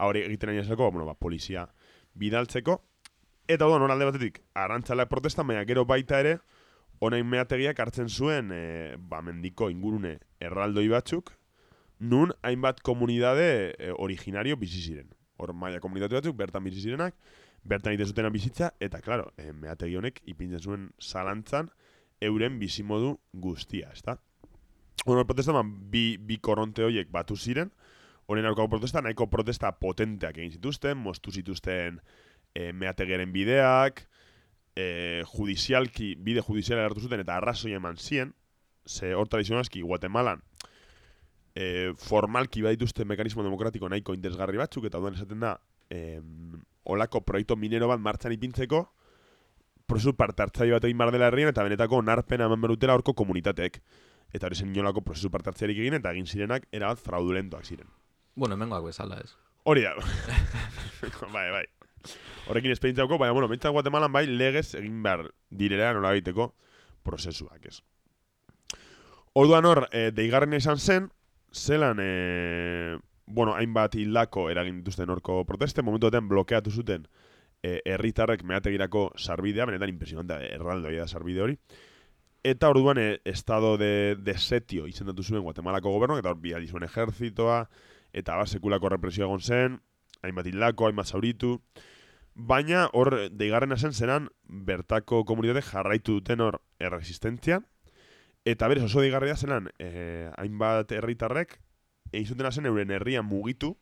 hori egiten nahi esako, bueno, ba, polizia bidaltzeko, eta orduan hor alde batetik, arantzaleak protesta, baina gero baita ere, honain meategiak hartzen zuen e, ba, mendiko ingurune erraldoi batzuk, nun hainbat komunidade e, originario bizi ziren. Hor maia komunitate batzuk, bertan bizi zirenak, bertan egiten zutena bizitza, eta, klaro, e, meategi honek ipintzen zuen zalantzan euren bizimodu guztia, ezta? Bueno, protesta, man, bi, bi koronte horiek batu ziren, horren aurkako protesta, nahiko protesta potenteak egin zituzten, moztu zituzten e, meategiaren bideak, e, judizialki, bide judiziala hartu zuten, eta arrazoi eman zien, ze hor tradizionalski, Guatemalan, e, formalki badituzte mekanismo demokratiko nahiko interesgarri batzuk, eta orduan esaten da, e, olako proiektu minero bat martxan ipintzeko, prozesu parte hartzaile bat egin bar dela herrian, eta benetako onarpena eman berutela horko komunitateek. Eta hori zen inolako prozesu parte hartzailerik egin, eta egin zirenak erabat fraudulentoak ziren. Bueno, hemengoak bezala, ez? Hori da. bai, bai. Horrekin esperientzia dauko, baina, bueno, bentsat Guatemalan bai legez egin behar direla nola egiteko prozesuak, ez. Orduan hor, e, deigarren izan zen, zelan, e, bueno, hainbat hildako eragin dituzten horko proteste, momentu batean blokeatu zuten e, herritarrek meategirako sarbidea, benetan impresionante erraldoia da sarbide hori. Eta orduan e, estado de, de setio izendatu zuen Guatemalako gobernuak, eta hor bidali zuen ejertzitoa, eta bar sekulako represio egon zen, hainbat hildako, hainbat zauritu, baina hor deigarrena zen zenan bertako komunitate jarraitu duten hor erresistentzia, eta berez oso deigarria zenan eh, hainbat herritarrek egin zutena zen euren herria mugitu,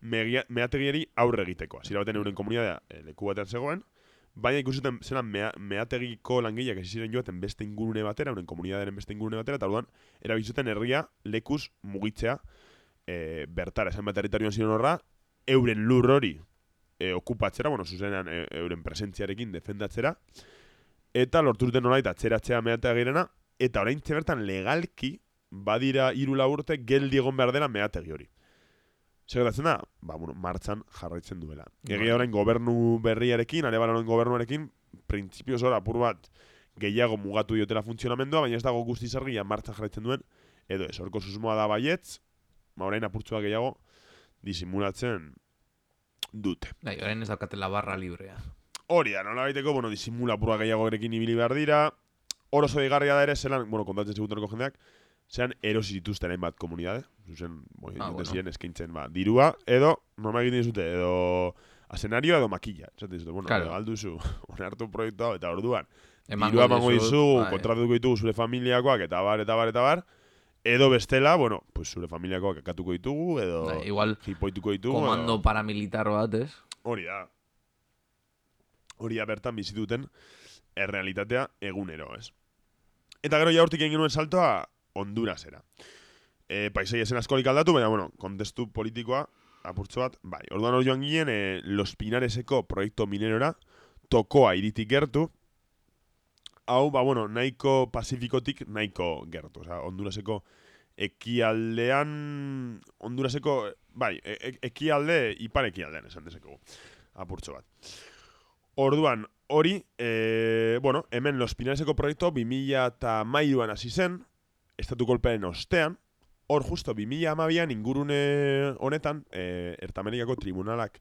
meategieri aurre egiteko. Hasiera baten euren komunitatea eh, leku batean zegoen, baina ikusiten zelan mea, meategiko langileak hasi ziren joaten beste ingurune batera, euren komunitatearen beste ingurune batera, eta orduan erabiltzuten herria lekuz mugitzea e, bertara, esan bat territorioan ziren horra, euren lur hori e, okupatzera, bueno, zuzenean e, euren presentziarekin defendatzera, eta lortu duten nolait atzeratzea meategirena, eta orain bertan legalki badira hiru urte geldi egon behar dela meategi hori. Zer gertatzen da? Ba, bueno, martxan jarraitzen duela. Bai. Egia orain gobernu berriarekin, Arebalonen gobernuarekin, printzipioz hor apur bat gehiago mugatu diotela funtzionamendua, baina ez dago guzti zargia martxan jarraitzen duen, edo ez, horko susmoa da baietz, ba orain apurtzua gehiago disimulatzen dute. Bai, orain ez daukatela barra librea. Hori da, nola baiteko, bueno, disimula apurra gehiago erekin ibili behar dira, hor oso digarria da ere, zelan, bueno, kontatzen segundareko jendeak, zean erosi dituzten hainbat komunidade, zuzen, boi, Ah, bueno. ziren eskaintzen, ba, dirua, edo, normal egiten dizute, edo asenario edo makilla. Esaten dizute, bueno, Claro. claro. alduzu, onartu proiektu hau, eta orduan, Emango dirua emango dizu, bai. kontratuko ditugu zure familiakoak, eta bar, eta bar, eta bar, edo bestela, bueno, pues zure familiakoak akatuko ditugu, edo Bai, igual jipoituko ditugu, komando edo- paramilitar bat, ez? Hori da. Hori da bertan bizituten errealitatea egunero, ez? Eta gero jaurtik egin genuen saltoa Hondurasera. E, paisai esen askorik aldatu, baina, bueno, kontestu politikoa, apurtzo bat, bai. Orduan hori joan ginen, e, Los Pinareseko proiektu minerora, tokoa iritik gertu, hau, ba, bueno, nahiko pasifikotik nahiko gertu. Osa, Honduraseko ekialdean, Honduraseko, bai, e e ekialde, ipar ekialdean esan dezakegu apurtxo bat. Orduan, hori, e, bueno, hemen Los Pinareseko proiektu 2000 eta mairuan hasi zen, estatu kolpearen ostean, hor justo 2000 an ingurune honetan, e, Ertamerikako tribunalak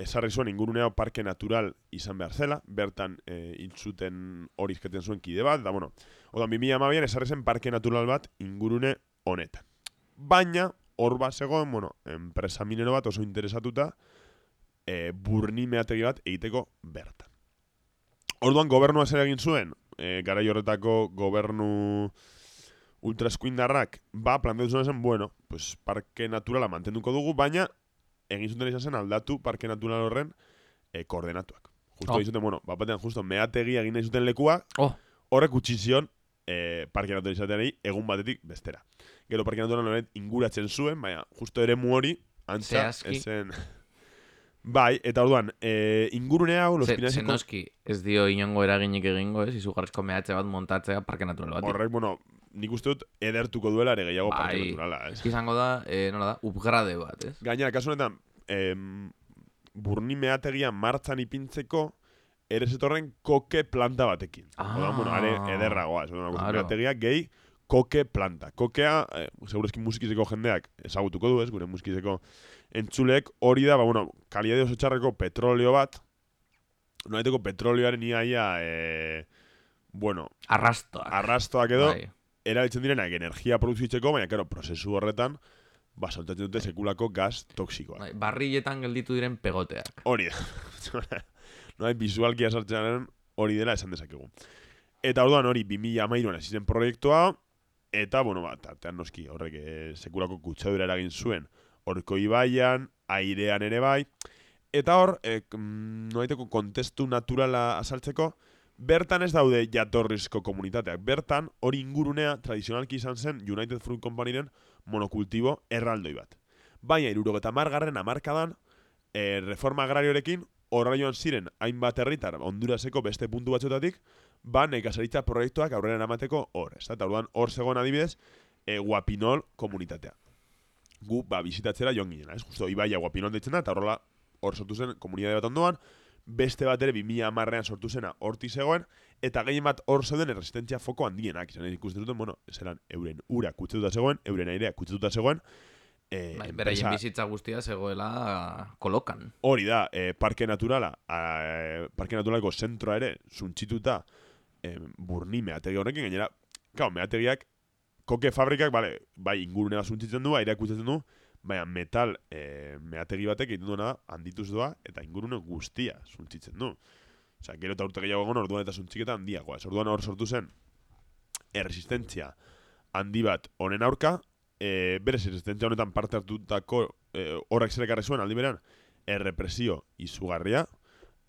esarri zuen ingurune hau parke natural izan behar zela, bertan e, intzuten hori izketen zuen kide bat, da bueno, orduan 2000 an esarri zen parke natural bat ingurune honetan. Baina, hor bat zegoen, bueno, enpresa minero bat oso interesatuta, e, burni meategi bat egiteko bertan. Orduan gobernua zer egin zuen, e, garai horretako gobernu ultraeskuindarrak, ba, planteatu zuen zen, bueno, pues parke naturala mantenduko dugu, baina egin zuten izan zen aldatu parke natural horren e, koordenatuak. Justo Oh. egin zuten, bueno, bat batean justo meategi egin nahi zuten lekua, Oh, horrek utzi zion e, parke natural izateari egun batetik bestera. Gero parke natural horren inguratzen zuen, baina justo ere mu hori, antza, ezen... bai, eta orduan, e, ingurune hau, los ze, Pinareseko- zenoski, ez dio inongo eraginik egingo, ez? Izugarrizko mehatze bat montatzea parke natural bat. Horrek, bueno, nik uste dut edertuko duela ere gehiago parke Bai. naturala, ez? Izango da, eh, nola da, upgrade bat, ez? Gainera, kasu honetan, em, burni meategia martzan ipintzeko, ere zetorren koke planta batekin. Ah. Orduan, bueno, are ederragoa, ez claro. meategia gehi koke planta. Kokea, eh, segurazki musikizeko jendeak ezagutuko du, ez, gure musikizeko entzulek, hori da, ba, bueno, kalidade oso txarreko petroleo bat, noaiteko petroleoaren iaia, e, bueno, Arrastoak. arrastoak edo, Bai. erabiltzen direnak energia produzitzeko, baina, kero, prozesu horretan, ba, soltatzen dute sekulako gaz toksikoa. Bai, barrilletan gelditu diren pegoteak. Hori da. no, bizualki asartzearen hori dela esan dezakegu. Eta orduan hori 2000 amairuan hasi zen proiektua, eta, bueno, ba, tartean noski horrek eh, sekulako kutsadura eragin zuen horko ibaian, airean ere bai, eta hor, eh, mm, noaiteko kontestu naturala azaltzeko, bertan ez daude jatorrizko komunitateak. Bertan, hori ingurunea tradizionalki izan zen United Fruit Companyren monokultibo erraldoi bat. Baina, irurogeta margarren amarkadan, e, reforma agrariorekin, horra joan ziren hainbat herritar Honduraseko beste puntu batzuetatik, ba nekazaritza proiektuak aurrera eramateko hor, ez da? Orduan hor zegoen adibidez, e, Guapinol komunitatea. Gu, ba, bizitatzera joan ginen, ez? Justo, Ibaia Guapinol deitzen da, eta horrela hor sortu zen komunitate bat ondoan, beste bat ere 2000 amarrean sortu zena horti zegoen, eta gehien bat hor zeuden erresistentzia foko handienak, izan ikusten duten, bueno, zelan euren ura kutsetuta zegoen, euren airea kutsetuta zegoen, e, Bai, beraien bizitza guztia zegoela kolokan. Hori da, e, parke naturala, a, parke naturaleko zentroa ere, zuntxituta e, burni meategi horrekin, gainera, kao, meategiak, koke fabrikak, bale, bai, ingurune bat zuntzitzen du, aireak kutsatzen du, baina metal e, meategi batek egiten duena handituz doa, eta ingurune guztia zuntzitzen du. Osea, gero eta urte gehiago egon, orduan eta zuntziketa handiagoa. Ez orduan hor sortu zen, erresistentzia handi bat honen aurka, e, berez resistentzia honetan parte hartutako e, horrek zer ekarri zuen aldi berean, errepresio izugarria,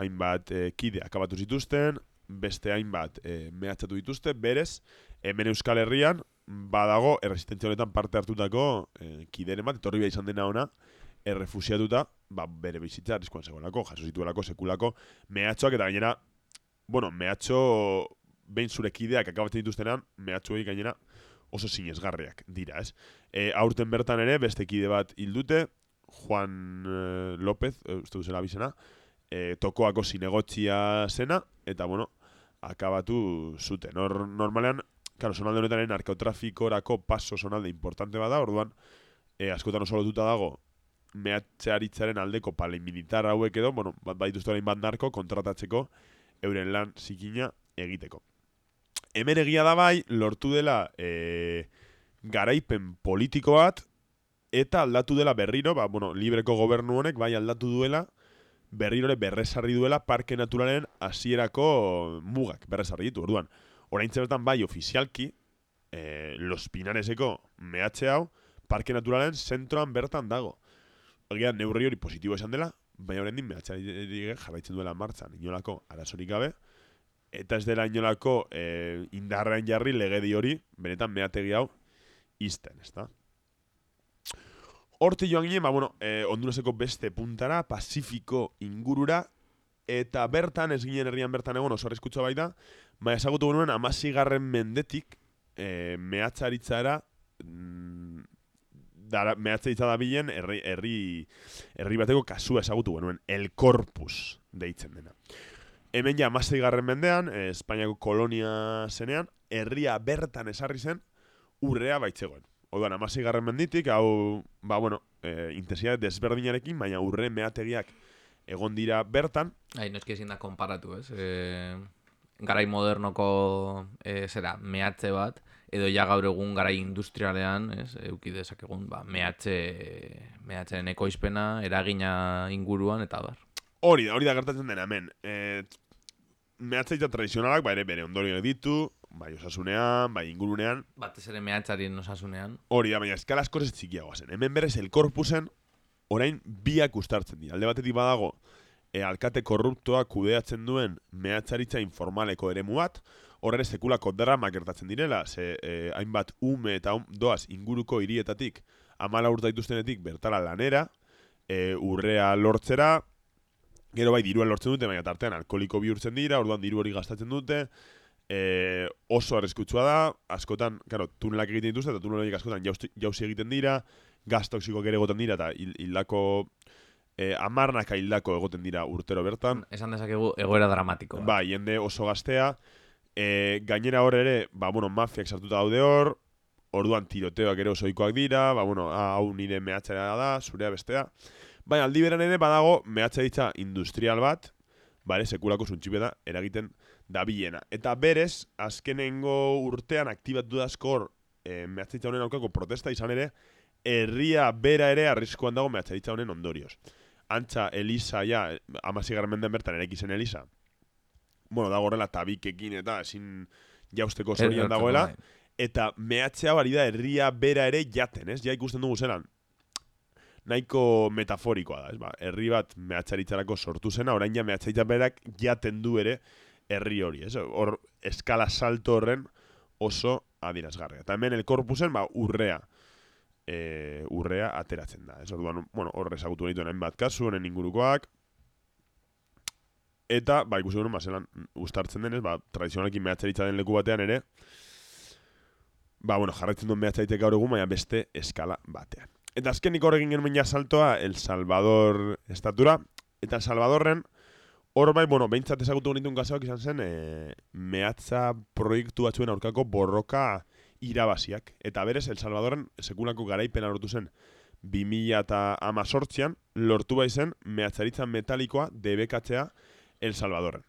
hainbat e, kide akabatu zituzten, beste hainbat e, mehatxatu dituzte, berez, hemen Euskal Herrian, badago erresistentzia honetan parte hartutako e, kideren bat, etorri izan dena ona, errefusiatuta, ba, bere bizitza arriskuan zegoelako, jaso zituelako, sekulako, mehatxoak eta gainera, bueno, mehatxo behin zure kideak akabatzen dituztenan, mehatxoei gainera oso sinesgarriak dira, ez? E, aurten bertan ere, beste kide bat hildute, Juan eh, López, uste duzela bizena, e, tokoako zinegotzia zena, eta, bueno, akabatu zuten. Nor, normalean, claro, sonalde honetaren narkotrafikorako paso sonalde importante bada, orduan, e, askotan oso lotuta dago, mehatxearitzaren aldeko pale militar hauek edo, bueno, bat orain bat narko kontratatzeko euren lan zikina egiteko. Hemen egia da bai, lortu dela e, garaipen politiko bat, eta aldatu dela berriro, ba, bueno, libreko gobernu honek bai aldatu duela, berrirore berresarri duela parke naturalen hasierako mugak berresarri ditu, orduan. Orain bertan bai ofizialki, e, Los Pinareseko mehatxe hau, parke naturalen zentroan bertan dago. Egia neurri hori positibo esan dela, baina horrein din mehatxari jarraitzen duela martzan, inolako arazorik gabe, eta ez dela inolako e, indarrean jarri legedi hori, benetan mehategi hau, izten, ez da? Horti joan ginen, ba, bueno, e, ondunezeko beste puntara, Pasifiko ingurura, eta bertan, ez ginen herrian bertan egon, oso arriskutza baita, ba, ezagutu genuen, amazigarren mendetik, e, mehatzaritzara, mm, dara, mehatzaritza da bilen, herri, herri, herri bateko kasua ezagutu genuen, el corpus deitzen dena. Hemen ja, garren mendean, eh, Espainiako kolonia zenean, herria bertan esarri zen, urrea baitzegoen. Oduan, amasei garren menditik, hau, ba, bueno, e, intensitate desberdinarekin, baina urre meategiak egon dira bertan. Ai, no eski ezin da konparatu, ez? E, garai modernoko, e, zera, mehatze bat, edo ja gaur egun garai industrialean, ez, euki dezakegun, ba, mehatze, mehatzeen ekoizpena, eragina inguruan, eta bar. Hori da, hori da gertatzen dena, hemen. E, mehatzaita tradizionalak, ba, ere bere ondorioak ditu, bai osasunean, bai ingurunean. Batez ere mehatzarien osasunean. Hori da, baina eskala asko ez txikiagoa zen. Hemen berez, el korpusen, orain biak ustartzen dira. Alde batetik badago, e, alkate korruptoa kudeatzen duen mehatzaritza informaleko eremu bat, horre sekulako drama gertatzen direla, ze e, hainbat ume eta um, doaz inguruko hirietatik amala urta dituztenetik bertara lanera, e, urrea lortzera, gero bai dirua lortzen dute, baina tartean alkoliko bihurtzen dira, orduan diru hori gastatzen dute, e, oso arriskutsua da, askotan, claro, tunelak egiten dituzte, eta tunelak askotan jauzi egiten dira, gaz toksiko ere egoten dira, eta hildako e, amarnaka hildako egoten dira urtero bertan. Esan dezakegu egoera dramatiko. Ba, jende oso gaztea, E, gainera hor ere, ba, bueno, mafiak sartuta daude hor, orduan tiroteoak ere osoikoak dira, ba, bueno, hau nire mehatxarea da, zurea bestea. Baina aldi beran ere badago mehatxa ditza industrial bat, bare, sekulako zuntxipeta eragiten dabilena. Eta berez, azkenengo urtean aktibatu dazko hor e, mehatxa ditza honen aukako protesta izan ere, herria bera ere arriskoan dago mehatxa ditza honen ondorioz. Antza, Elisa, ja, amazigarren menden bertan erekizen Elisa, bueno, da gorrela tabikekin eta ezin jausteko zorian dagoela. Bai. Eta mehatzea bari da herria bera ere jaten, ez? Ja ikusten dugu zelan. Nahiko metaforikoa da, ez? Ba, herri bat mehatzaritzarako sortu zena, orain ja mehatzaritza berak jaten du ere herri hori, ez? Hor eskala salto horren oso adirazgarria. Eta hemen el korpusen, ba, urrea. E, urrea ateratzen da. Ez orduan, bueno, horre ezagutu nituen bat kasu, honen ingurukoak, Eta, ba, ikusi gure, mazelan, ustartzen denez, ba, tradizionalki mehatzeritza den leku batean ere, ba, bueno, jarraitzen duen mehatzeritek gaur egun, baina beste eskala batean. Eta azkenik horrekin genuen ja saltoa, El Salvador estatura, eta El Salvadorren, hor bai, bueno, behintzat ezagutu genitun gazauak izan zen, e, mehatza proiektu batzuen aurkako borroka irabaziak. Eta berez, El Salvadorren sekulako garaipen lortu zen, 2000 eta amazortzian, lortu bai zen, mehatzaritza metalikoa debekatzea, El Salvador.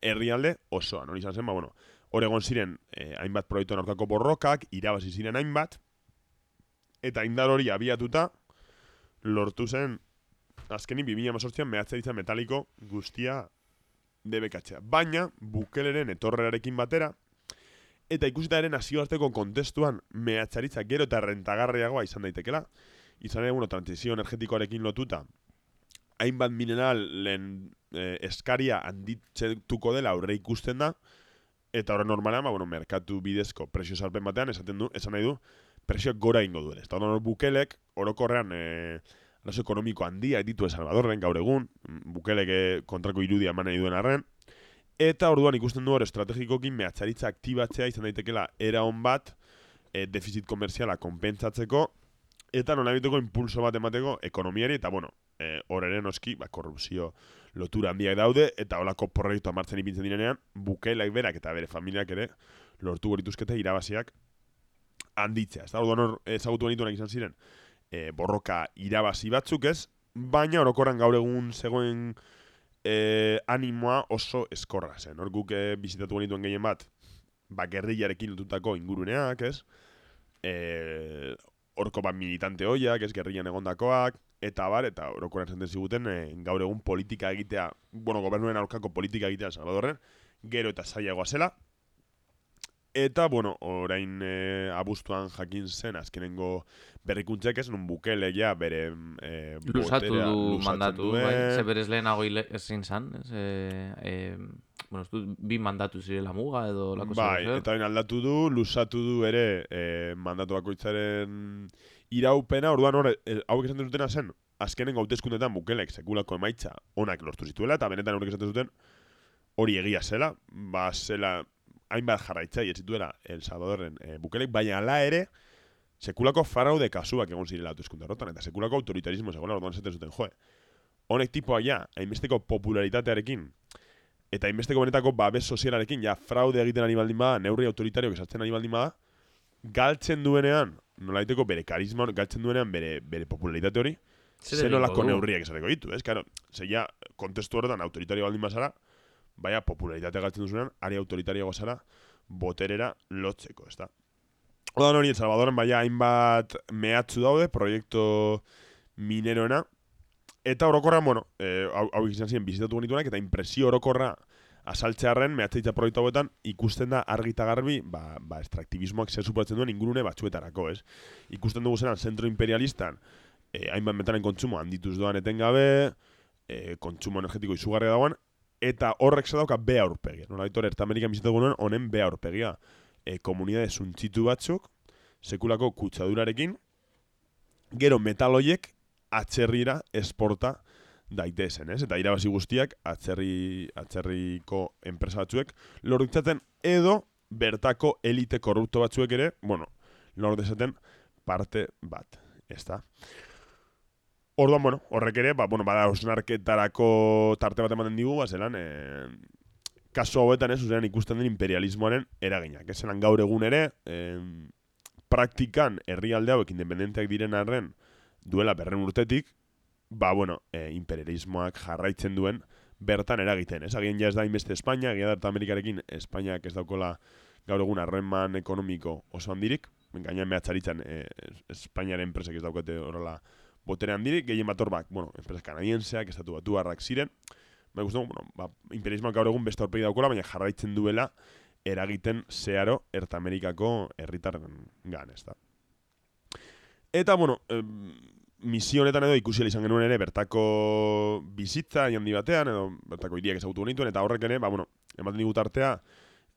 Herrialde osoan, hori izan zen, ba, bueno, Oregon ziren eh, hainbat proiektu aurkako borrokak, irabazi ziren hainbat, eta indar hori abiatuta, lortu zen, azkenin 2000 mazortzian, mehatza metaliko guztia debekatzea. Baina, bukeleren etorrerarekin batera, eta ikusita ere nazioarteko kontestuan mehatxaritza gero eta rentagarriagoa izan daitekela. Izan ere, bueno, transizio energetikoarekin lotuta, hainbat mineral lehen eh, eskaria handitzetuko dela aurre ikusten da, eta horren normalean, ba, bueno, merkatu bidezko presio salpen batean, esaten du, esan nahi du, presioak gora ingo duela. Eta hor bukelek, orokorrean, eh, arazo ekonomiko handia ditu El Salvadorren gaur egun, bukelek eh, kontrako irudia eman nahi duen arren, eta orduan ikusten du hor estrategikokin mehatxaritza aktibatzea izan daitekela era hon bat, eh, defizit komerziala konpentsatzeko, eta nola biteko impulso bat emateko ekonomiari, eta bueno, eh, hor ere noski, ba, korrupzio lotura handiak daude, eta holako proiektu martzen ipintzen direnean, bukelak berak eta bere familiak ere, lortu gorituzkete irabaziak handitzea. Ez da, orduan hor, ezagutu genituenak izan ziren, e, borroka irabazi batzuk ez, baina orokorran gaur egun zegoen e, animoa oso eskorra zen. Hor guk e, bizitatu genituen gehien bat, ba, gerrilarekin lotutako inguruneak, ez? E, horko bat militante hoiak, ez gerrilan egondakoak, eta bar, eta orokorran zenten ziguten, e, gaur egun politika egitea, bueno, gobernuen aurkako politika egitea Salvadorren, gero eta zailagoa zela, Eta, bueno, orain e, abuztuan jakin zen, azkenengo berrikuntzek ez, nun bukele ja bere e, Lusatu boterea du mandatu, duen. bai, ze berez lehenago ezin zan, ez, e, e, bueno, ez dut, bi mandatu zirela muga edo lako Bai, zer. eta orain aldatu du, lusatu du ere e, mandatu bakoitzaren iraupena, orduan hor, e, hauek esaten dutena zen, azkenen gautezkundetan bukelek sekulako emaitza onak lortu zituela, eta benetan horrek esaten zuten hori egia zela, ba zela hainbat jarraitzaile zituela El Salvadorren e, bukelek, baina ala ere, sekulako faraude kasuak egon zirela hauteskunde horretan, eta sekulako autoritarismo zegoela, orduan esaten zuten, joe, honek tipoa ja, hainbesteko popularitatearekin, eta hainbesteko benetako babes sozialarekin, ja, fraude egiten ari baldin bada, neurri autoritario esartzen ari baldin bada, galtzen duenean, nolaiteko bere karisma, galtzen duenean bere, bere popularitate hori, Zer nolako neurriak esareko ditu, ez? Karo, zeia, kontestu horretan autoritario baldin bazara, baina popularitate galtzen duzunean, ari autoritariago zara, boterera lotzeko, ez da? Odan hori, El Salvadorren baina hainbat mehatzu daude, proiektu mineroena, eta orokorra, bueno, eh, hau, hau izan ziren bizitatu genituenak, eta impresio orokorra asaltzearren, mehatzaitza proiektu hauetan, ikusten da argi eta garbi, ba, ba, estraktibismoak zer suposatzen duen ingurune batzuetarako, ez? Ikusten dugu zelan, zentro imperialistan, eh, hainbat metalen kontsumo handituz doan etengabe, eh, kontsumo energetiko izugarria dagoen, eta horrek zadauka be aurpegia. Nola ditor, Erta Amerikan bizitatu genuen, honen be aurpegia. E, komunidade zuntzitu batzuk, sekulako kutsadurarekin, gero metaloiek atzerrira esporta daitezen, ez? Eta irabazi guztiak atzerri, atzerriko enpresa batzuek lor ditzaten edo bertako elite korrupto batzuek ere, bueno, lor dezaten parte bat, ez da? Orduan, bueno, horrek ere, ba, bueno, bada osnarketarako tarte bat ematen digu, ba, zelan, e, kasu hauetan ez, zelan ikusten den imperialismoaren eraginak. Ez zelan gaur egun ere, e, praktikan herrialde hauek independenteak diren arren duela berren urtetik, ba, bueno, e, imperialismoak jarraitzen duen bertan eragiten. Ez agian ja ez da inbeste Espainia, agian da Amerikarekin Espainiak ez daukola gaur egun harreman ekonomiko oso handirik, gainean mehatzaritzen e, Espainiaren enpresek ez daukate horrela botere handirik, gehien bat hor, bak, bueno, enpresa kanadienseak, estatu batu harrak ziren, ba, ikusten, bueno, ba, imperialismoak gaur egun beste aurpegi daukola, baina jarraitzen duela eragiten zeharo Erta Amerikako herritarren gan, ez da. Eta, bueno, em, misio honetan edo ikusi izan genuen ere bertako bizitza handi batean, edo bertako hiriak ezagutu genituen, eta horrek ere, ba, bueno, ematen digut artea,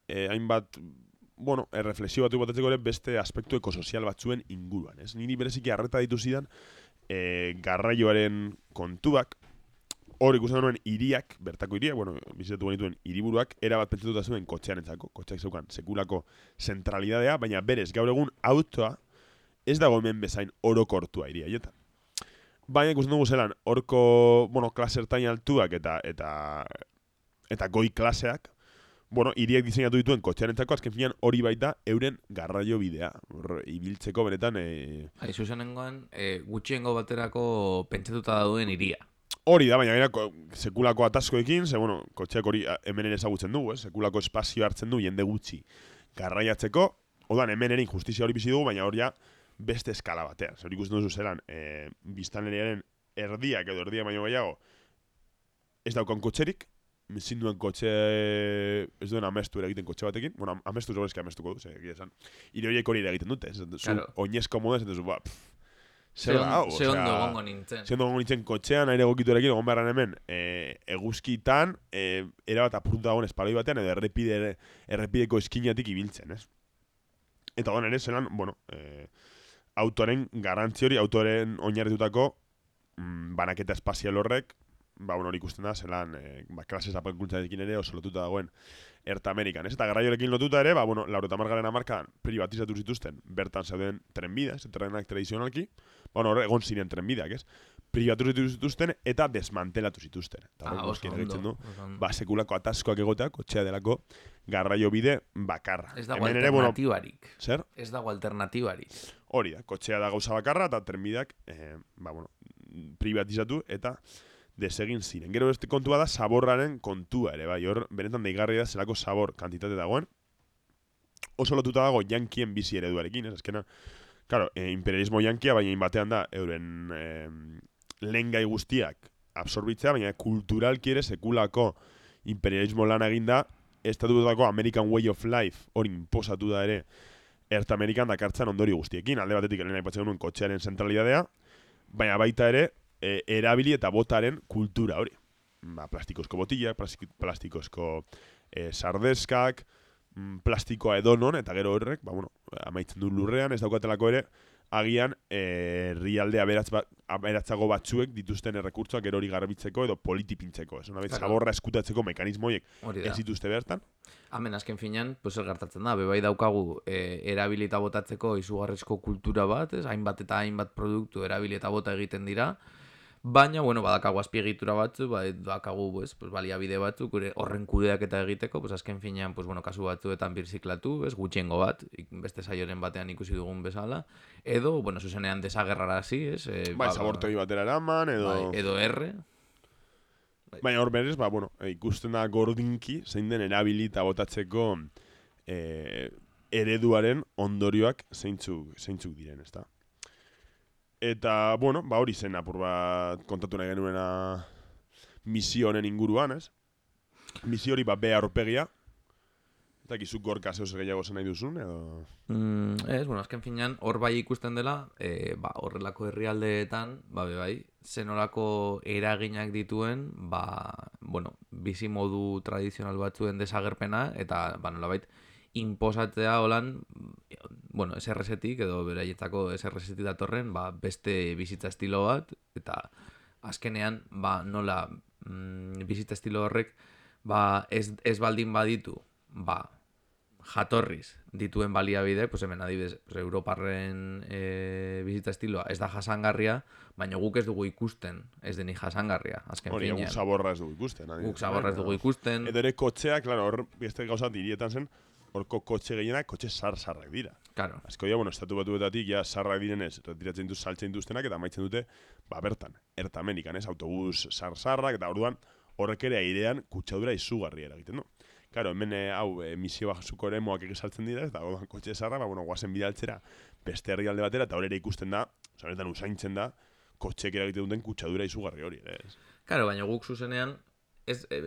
eh, hainbat, bueno, erreflexio batu batetzeko ere beste aspektu ekosozial batzuen inguruan, ez? Niri bereziki arreta ditu zidan, e, garraioaren kontuak, hor ikusten genuen hiriak, bertako hiriak, bueno, bizitatu genituen hiriburuak, era bat pentsatuta zuen kotxearentzako, kotxeak zeukan sekulako zentralidadea, baina berez, gaur egun autoa ez dago hemen bezain orokortua hiria haietan. Baina ikusten dugu zelan, horko, bueno, klase ertain altuak eta, eta, eta goi klaseak, bueno, hiriak diseinatu dituen kotxearentzako, azken hori baita euren garraio bidea. Ibiltzeko benetan, e, Hai, zuzenengoan, e, gutxiengo baterako pentsatuta dauden iria. Hori da, baina ko- sekulako ataskoekin, ze, bueno, kotxeak hori hemen ere ezagutzen dugu, eh? sekulako espazio hartzen du jende gutxi garraiatzeko, odan hemen ere injustizia hori bizi dugu, baina hori ja beste eskala batean. Zer ikusten duzu zelan, e, biztanleriaren erdiak edo erdia baino gehiago ez daukan kotxerik, ezin duen kotxe, ez duen amestu ere egiten kotxe batekin, bueno, amestu zego eski amestuko du, ze, egia esan. Ire horiek hori egiten dute, ez, zu, Claro. oinezko moda, ez duzu, ba, pff, Ze zer da, hau, ze ondo osea, egongo nintzen. Ze ondo egongo nintzen kotxean, aire egokituarekin, egon beharran hemen, e, eguzkitan, e, erabat apurtuta dagoen espaloi batean, edo errepide, errepideko eskinatik ibiltzen, ez? Eta hon ere, zelan, bueno, e, autoren garrantzi hori, autoren oinarritutako mm, banaketa espazial horrek, ba, bueno, hori ikusten da, zelan, e, ba, klase zapakultzarekin ere oso lotuta dagoen Erta Amerikan, ez? Eta garraiorekin lotuta ere, ba, bueno, laureta margaren amarkadan privatizatu zituzten, bertan zeuden trenbida, ez? Trenak tradizionalki, ba, bueno, egon ziren trenbideak, ez? Privatizatu zituzten eta desmantelatu zituzten. Eta Ah, oso du, ba, sekulako ataskoak egotea, kotxea delako, garraio bide bakarra. Ez dago Hemen ere, bueno, alternatibarik. zer? Ez dago alternatibarik. Hori da, kotxea da gauza bakarra eta trenbideak, eh, ba, bueno, privatizatu eta desegin ziren. Gero beste kontua da saborraren kontua ere, bai, hor benetan deigarria da zelako sabor kantitate dagoen. Oso lotuta dago jankien bizi ereduarekin, ez azkena. Claro, eh, imperialismo jankia, baina batean da, euren eh, lengai guztiak absorbitzea, baina kulturalki ere sekulako imperialismo lan eginda, estatutako American Way of Life hori inposatu da ere Erta Amerikan dakartzan ondori guztiekin, alde batetik lehen aipatzen genuen kotxearen zentralidadea, baina baita ere e, erabili eta botaren kultura hori. Ba, plastikozko plastik- plastikozko e, sardeskak, mm, plastikoa edonon, eta gero horrek, ba, bueno, amaitzen du lurrean, ez daukatelako ere, agian eh, herrialde aberatz ba, aberatzago batzuek dituzten errekurtsoak gero hori garbitzeko edo politipintzeko. Ez una zaborra eskutatzeko mekanismoiek ez dituzte bertan. Hemen azken finean, pues zer gertatzen da, bebai daukagu e, erabilita botatzeko izugarrizko kultura bat, ez? hainbat eta hainbat produktu erabili eta bota egiten dira, baina, bueno, badakagu azpiegitura batzu, ba, badakagu, pues, pues, baliabide batzuk, gure horren kudeaketa egiteko, pues, azken finean, pues, bueno, kasu batzuetan birziklatu, ez, gutxiengo bat, beste saioren batean ikusi dugun bezala, edo, bueno, zuzenean desagerrarazi, ez? E, Bai, zabortegi batera eraman, edo... bai, edo erre, Baina hor berez, ba, bueno, e, ikusten da gordinki, zein den erabili eta botatzeko e, ereduaren ondorioak zeintzuk, zeintzuk diren, ezta? Eta, bueno, ba hori zen apur bat kontatu nahi genuena misio honen inguruan, ez? Misio hori, ba, be aurpegia. Eta gizuk gorka zehoz gehiago zen nahi duzun, edo... Mm, ez, bueno, azken finean, hor bai ikusten dela, e, ba, horrelako herrialdeetan, ba, be bai, zenolako eraginak dituen, ba, bueno, bizi modu tradizional batzuen desagerpena, eta, ba, nolabait, inposatzea holan, bueno, SRS-etik, edo beraietako SRS-etik datorren, ba, beste bizitza estilo bat, eta azkenean, ba, nola mm, bizitza estilo horrek, ba, ez, ez baldin baditu, ba, jatorriz dituen baliabide, pues hemen adibidez, pues, Europarren e, bizitza estiloa ez da jasangarria, baina guk ez dugu ikusten ez deni jasangarria, azken Hori, finean. guk zaborra ez dugu ikusten. adibidez. Guk zaborra ez dugu ikusten, Edo ere kotxea, klaro, hor, beste gauza dirietan zen, horko kotxe gehienak kotxe zar-sarrak dira. claro, Asko ja, bueno, estatu batuetatik, ja, sarrak direnez, retiratzen dut saltzen dituztenak, eta amaitzen dute, ba, bertan, erta Amerikan, ez, autobus sar-sarrak, eta orduan, horrek ere airean kutsadura izugarri eragiten du. Claro, hemen eh, hau emisio basuko ere moak saltzen dira, eta orduan kotxe sarra, ba, bueno, guazen bidaltzera beste herrialde batera, eta hor ere ikusten da, zabetan usaintzen da, kotxek eragiten duten kutsadura izugarri hori, ez? claro, baina guk zuzenean ez, e,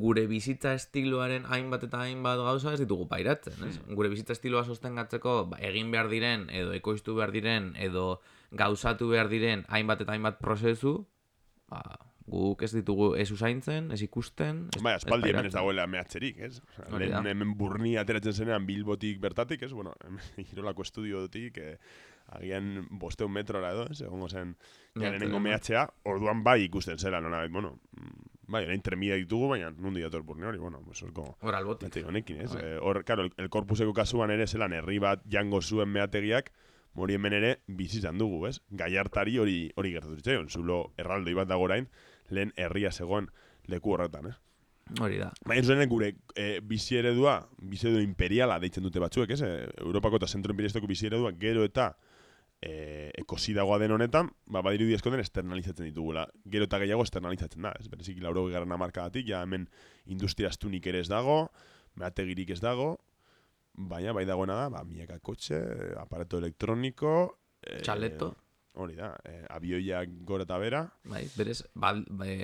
gure bizitza estiloaren hainbat eta hainbat gauza ez ditugu pairatzen, ez? Gure bizitza estiloa sostengatzeko ba, egin behar diren, edo ekoiztu behar diren, edo gauzatu behar diren hainbat eta hainbat prozesu, ba, guk ez ditugu ez usaintzen, ez ikusten, ez, Bai, aspaldi hemen ez dagoela mehatzerik, ez? Lehen hemen burni ateratzen zenean bilbotik bertatik, ez? Bueno, hemen irolako estudiotik, eh, agian bosteun metrora edo, ez? Egongo zen, ja, lehenengo mehatzea, orduan bai ikusten zela, nona, bueno, mm, bai, orain termida ditugu, baina nundi dator burni hori, bueno, pues horko Hor albotik. mehategi honekin, ez? Eh, Hor, claro, el, el korpuseko kasuan ere zelan herri bat jango zuen mehategiak, hori hemen ere bizitzan dugu, ez? Gaiartari hori hori gertatu zitzaion, zulo erraldoi bat dago orain, lehen herria zegoen leku horretan, ez? Hori da. Baina zuenen gure e, bizi eredua, bizi eredu imperiala deitzen dute batzuek, ez? E, Europako eta zentro imperialistako bizi eredua gero eta e, ekosidagoa den honetan, ba, badirudi eskonden externalizatzen ditugula. Gero eta gehiago externalizatzen da, ez? Berezik lauro garren amarkadatik, ja hemen industria astunik ere ez dago, meategirik ez dago, baina bai dagoena da, ba, miaka kotxe, aparato elektroniko, e, Txaleto. hori da, eh, abioiak gora eta bera, Bai, berez, bal, be,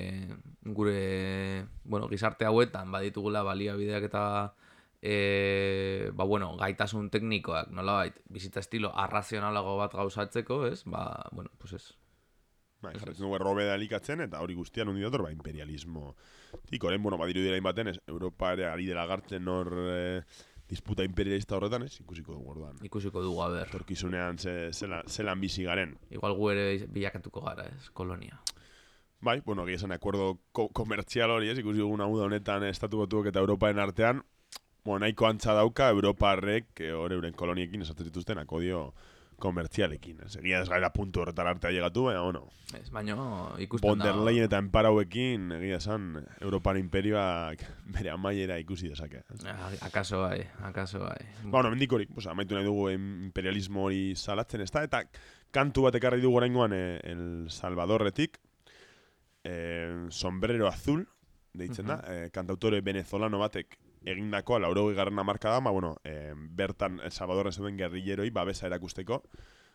gure, bueno, gizarte hauetan baditugula baliabideak eta e, ba, bueno, gaitasun teknikoak, nolabait, bizitza estilo arrazionalago bat gauzatzeko, ez? Ba, bueno, pues ez. Bai, jarretzen dugu errobe da elikatzen, eta hori guztian hundi dator, ba, imperialismo. Tik, orain, bueno, badiru dira baten, ez, Europa ere ari dela gartzen hor eh, disputa imperialista horretan, ez, ikusiko dugu orduan. Ikusiko dugu, a ber. Torkizunean ze, zela, zelan bizi garen. Igual gu ere bilakatuko gara, ez? Kolonia. Bai, bueno, egia esan acuerdo ko komertzial hori, ez, ikusi dugun hau da honetan estatu batuak eta Europaren artean, bueno, nahiko antza dauka Europarrek, eh, hor euren koloniekin esatzen dituzten akodio komertzialekin. Ez, egia ez gaira puntu horretan artea llegatu, baina, bueno, Ez, baino, ikusten von der Leyen eta enparauekin, egia esan, Europar imperioak bere amaiera ikusi dezake. ez. Ah, Akaso bai, akaso bai. Ba, bueno, mendik hori, pues, amaitu nahi dugu imperialismo hori salatzen ez da, eta kantu bat ekarri dugu oraingoan eh, El Salvadorretik, eh, sombrero azul, deitzen da, eh, kantautore venezolano batek egindakoa, laurogei garren amarka da, ba, bueno, eh, bertan El Salvadorren zeuden gerrilleroi babesa erakusteko,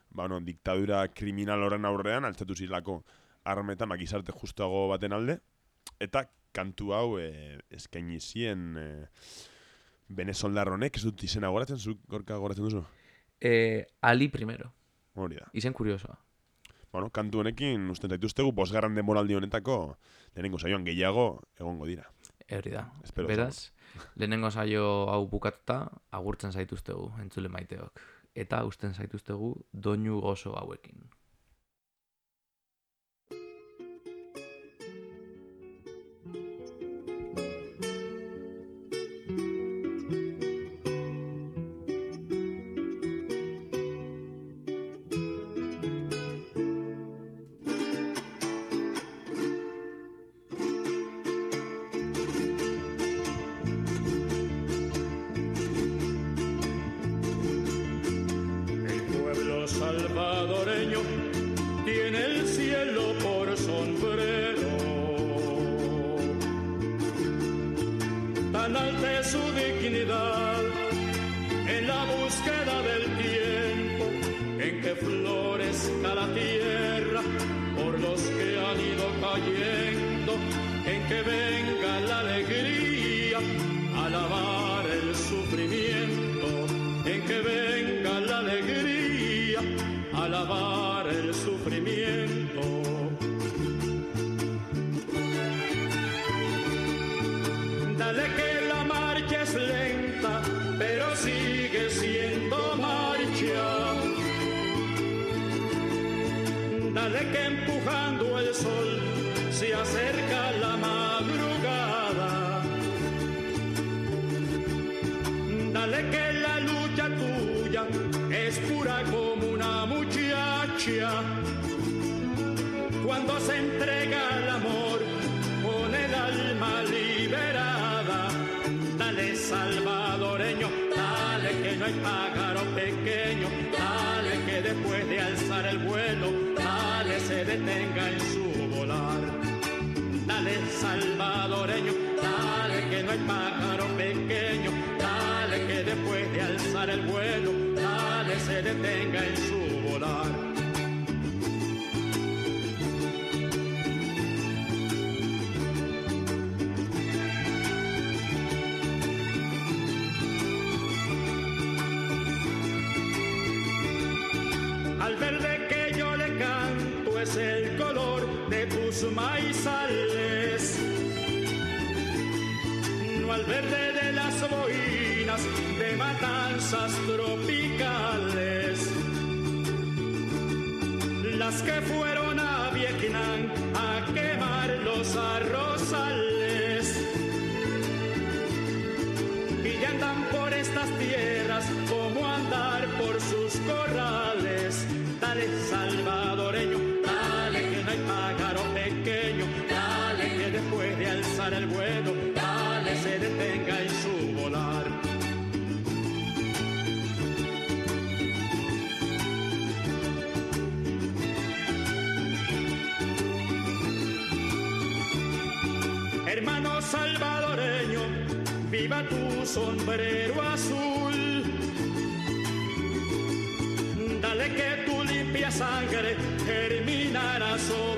ba, bueno, diktadura kriminal horren aurrean, altzatu zilako armetan, ba, gizarte justuago baten alde, eta kantu hau eh, eskaini zien eh, Venezoldar honek, ez dut izena goratzen, zuk gorka goratzen duzu? Eh, Ali primero, Hori da. izen kuriosoa. Bueno, kantu honekin usten zaituztegu bosgarren denboraldi honetako lehenengo saioan gehiago egongo dira. Hori da. Espero Beraz, lehenengo saio hau bukatuta, agurtzen zaituztegu, entzule maiteok. Eta usten zaituztegu doinu gozo hauekin. Dale que la lucha tuya es pura como una muchacha. Cuando se entrega al amor con el alma liberada. Dale salvadoreño, dale que no hay pájaro pequeño. Dale que después de alzar el vuelo, dale se detenga en su volar. Dale salvadoreño, dale que no hay pájaro pequeño, después de alzar el vuelo, dale se detenga en su volar. Matanzas tropicales. Las que fueron a Vietnam a quemar los arrozales. Y ya andan por estas tierras como andar por sus corrales. Dale salvadoreño, viva tu sombrero azul. Dale que tu limpia sangre germinará sobre